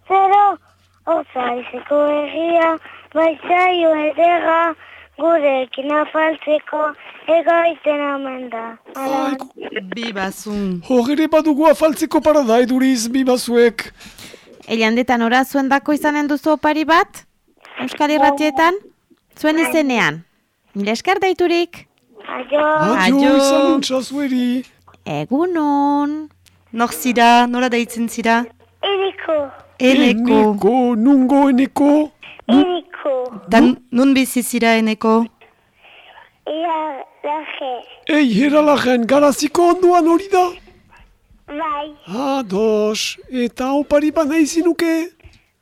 zero, ozaizeko egia, baitzaio edera, gurekin afaltzeko, egaiten omen da. Bi bazun. Horre badugu afaltzeko paradai duriz, bi hande eta nora zuen dako izanen duzu opari bat? Euskal Irratietan? Zuen izenean? Mil esker deiturik? Aio, Adio. izan untxa zueri. Egunon. Nor zira, nola deitzen zira? iriko, Eneko. Eneko, nungo eneko. iriko, Da nun bizi zira eneko? ia laje, Ei, heralagen, garaziko onduan hori da. Bai, Ados, eta opari bana izinuke.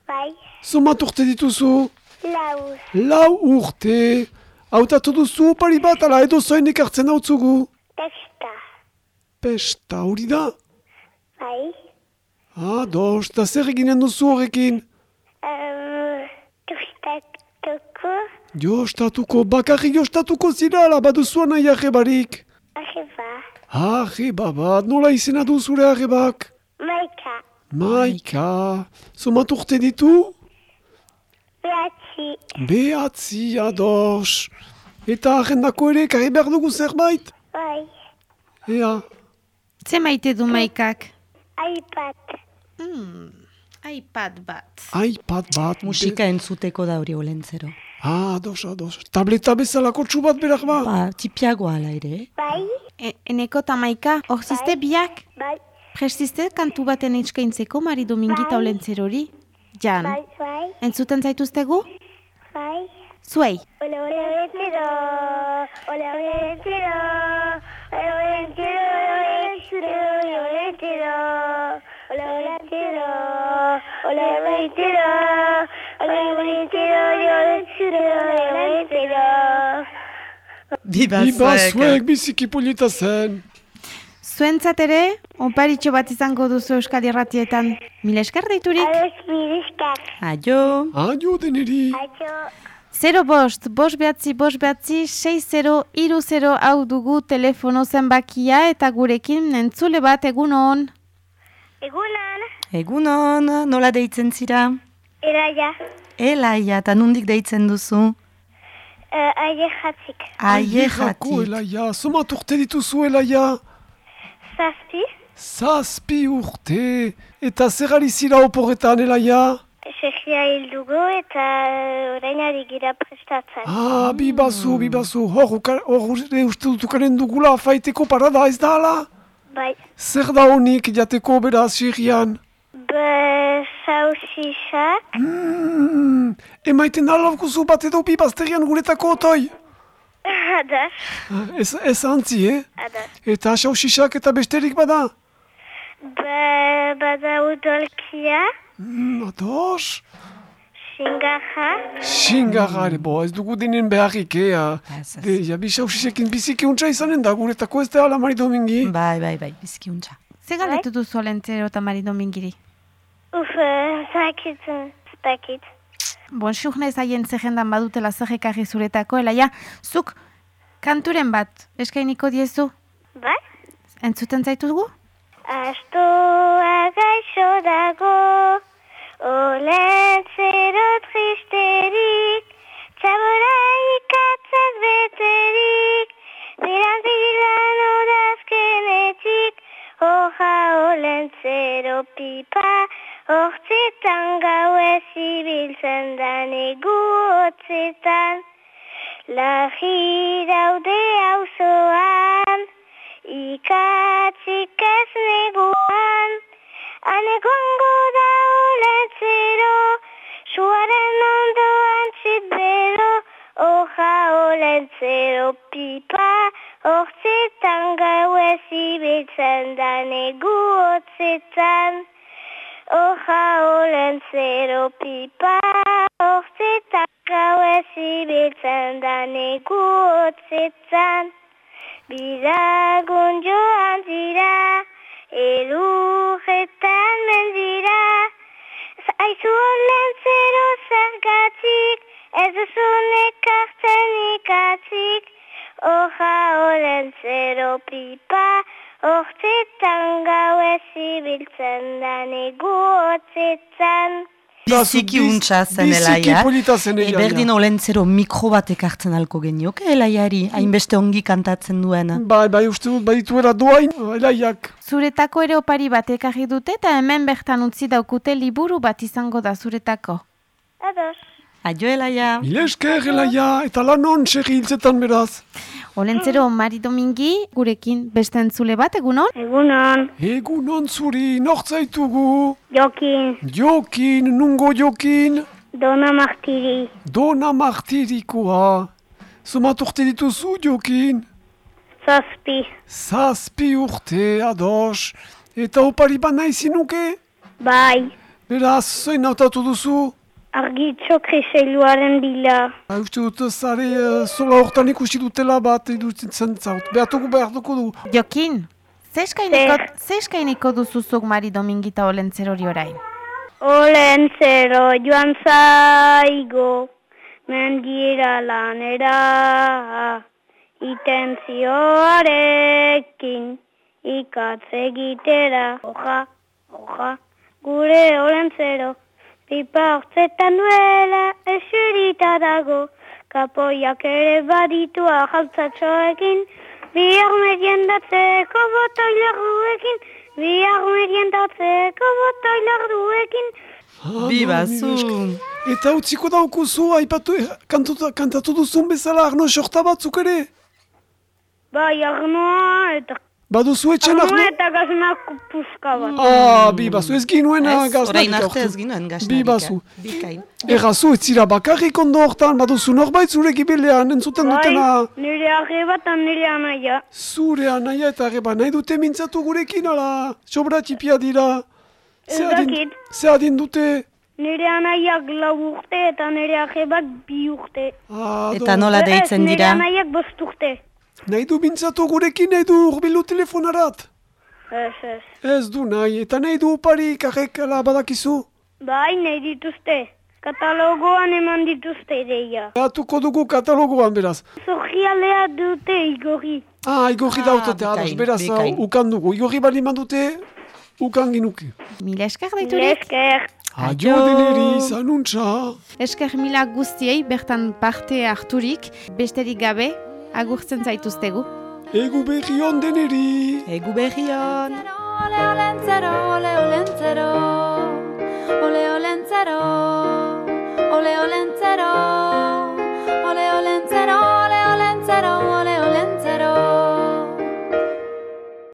bai, Zomat urte dituzu. lau, Lau urte. Hautatu duzu opari bat, ala edo zoin ekartzen hau zugu. testa, Pesta, hori da. bai, Ados, da zer eginen duzu horrekin. um, Jostatuko, bakarri jostatuko zira, ala baduzu nahi barik. arreba, Arreba bat, nola izena du zure arrebak? maika, Maika, zomat urte ditu? behatzi, Behatzi, ados. Eta agendako ere, karri behar dugu zerbait? bai, Ea, Ze maite du maikak? aipat, Hmm, iPad bat. iPad bat. Musika entzuteko da hori olentzero. Ah, ados, ados. Tableta bezalako txu bat berak ba. Ba, tipiagoa ala ere. bai, E, eneko eta maika, hor ziste biak? bai, Prestizte kantu baten eskaintzeko Mari Domingi eta Olentzerori? Jan, bai, bai, entzuten zaituztegu? bai, Zuei. Ole, ole, olentero, ole, ole, olentero, ole, olentero, ole, olentero, ole, olentero, ole, olentero, ole, olentero, ole, olentero, ole, olentero. Iba zuek biziki polita zen. Zuentzat ere, oparitxo bat izango duzu Euskal Irratietan. Mil esker deiturik? Ados, Aio. Aio deneri. aio, Zero bost, bost behatzi, bost behatzi, sei zero, iru zero hau dugu telefono zenbakia eta gurekin entzule bat egunon. egunan, Egunon, nola deitzen zira? eraia, Elaia, eta nundik deitzen duzu? uh, aie jatzik, Aie jatik. elaia, zomat urte dituzu elaia. zazpi, Zazpi urte. Eta zer ari zira oporretan elaia? Sexia hildugu eta uh, orain ari gira prestatzen. Ah, bibazu, bibazu. Hor, hor ere uste dut ukaren dugula faiteko parada ez da ala? Bai, Zer da honik jateko beraz sirian? Be, sausisak, Mm, emaiten alaukuzu bat edo bibazterian guretako otoi. adas, Ez, ez antzi, eh? adas. Eta xausisak eta besterik bada? Be, bada udolkia, Mm, ados? Xingaja. Xingarra ere, bo, ez dugu denen beharrik, eh? De, ja, bisa usisekin biziki untsa izanen da, guretako ez da ala Mari Domingi. Bai, bai, bai, bizki untxa. Ze galdetu duzu Olentzero eta Mari Domingiri? Uf, zakit, eh, ez dakit. Bon, suhnez haien zerrendan badutela zerrekarri zuretako, elaia, zuk kanturen bat eskainiko diezu, Bai? entzuten zaitu dugu? Astoa gaixo dago, olentzero tristerik, txabora ikatzak beterik, dirantzilan odazkenetik, hoja olentzero pipa, hortzetan gau ez ibiltzen da negu hotzetan. Lagi daude auzoan, ikatzik ez neguan, anegongo Biziki Biz- untxa zen elaia. polita zen E, elaia. berdin olentzero mikro bat ekartzen alko genioke elaiari, hainbeste ongi kantatzen duena. Bai, bai, uste dut badituela doain, elaiak. Zuretako ere opari bat ekarri dute eta hemen bertan utzi daukute liburu bat izango da zuretako. Ados. Aio elaia. Mila esker, elaia, eta lan hon segi hiltzetan beraz. Olentzero Mari Domingi gurekin beste entzule bat egunon? Egunon, Egun hon zuri, nortzaitugu. Jokin, Jokin, nungo jokin, Dona Martiri, dona martirikoa. Zumat urte dituzu, jokin. Zazpi, Zazpi urte, ados. Eta opari bat nahi zinuke? Bai, Beraz, zoin nautatu duzu? Argitxo kriseiluaren bila. Ha, uste dut, zare, uh, zola hortan ikusi dutela bat, idutzen zaut. Behatuko behartuko du. Jokin, ze eskainiko, duzuzuk Mari Domingi eta Olentzero hori orain? Olentzero joan zaigo, mendira lanera, itentzioarekin, ikatz egitera. Oja, oja, gure olentzero, pipa hortzetan duela, esurita dago, kapoiak ere baditua jaltzatxoekin, bihar mediendatzeko botoi larduekin, bihar mediendatzeko botoi larduekin, Ah, Biba, ba, zu. Eta utziko daukuzu, aipatu, kantuta, kantatu duzun bezala, arno sorta batzuk ere. bai arnoa eta Baduzu etxen arno? eta gaznak puska bat. Ah, ez ginuena Ez, gaznak. orain arte aurten. ez ginoen gaznarik. Bibazu. Bikain. Errazu, ez zira bakarrik ondo hortan, baduzu norbait zure gibelean, entzuten Bai, dutena. nire arreba eta nire anaia. Zure anaia eta arreba nahi dute mintzatu gurekin, ala, sobra txipia dira. Ez dakit. Dute? Nire anaiak lau urte eta nire arrebak bi urte. Ah, Eta nola deitzen Nire dira? anaiak bost urte. Nahi du mintzatu gurekin, nahi du urbilu telefonarat. Ez, ez. Ez du nahi, eta nahi du opari karek ala badakizu. Bai, nahi dituzte. Katalogoan eman dituzte ideia. Atuko dugu katalogoan beraz. Zorrialea dute igorri. Ah, igorri Ah, dautete, ados, bikain, beraz, bikain. uh, ukan dugu. Igorri bali mandute, ukan ginuke. Mila esker daiturik? Lesker. Adio deneri, zanuntza. Esker mila guztiei bertan parte harturik, besterik gabe, agurtzen zaituztegu. Egu behion deneri! Egu behion! Ole olentzero, ole olentzero, ole olentzero, ole olentzero, ole olentzero.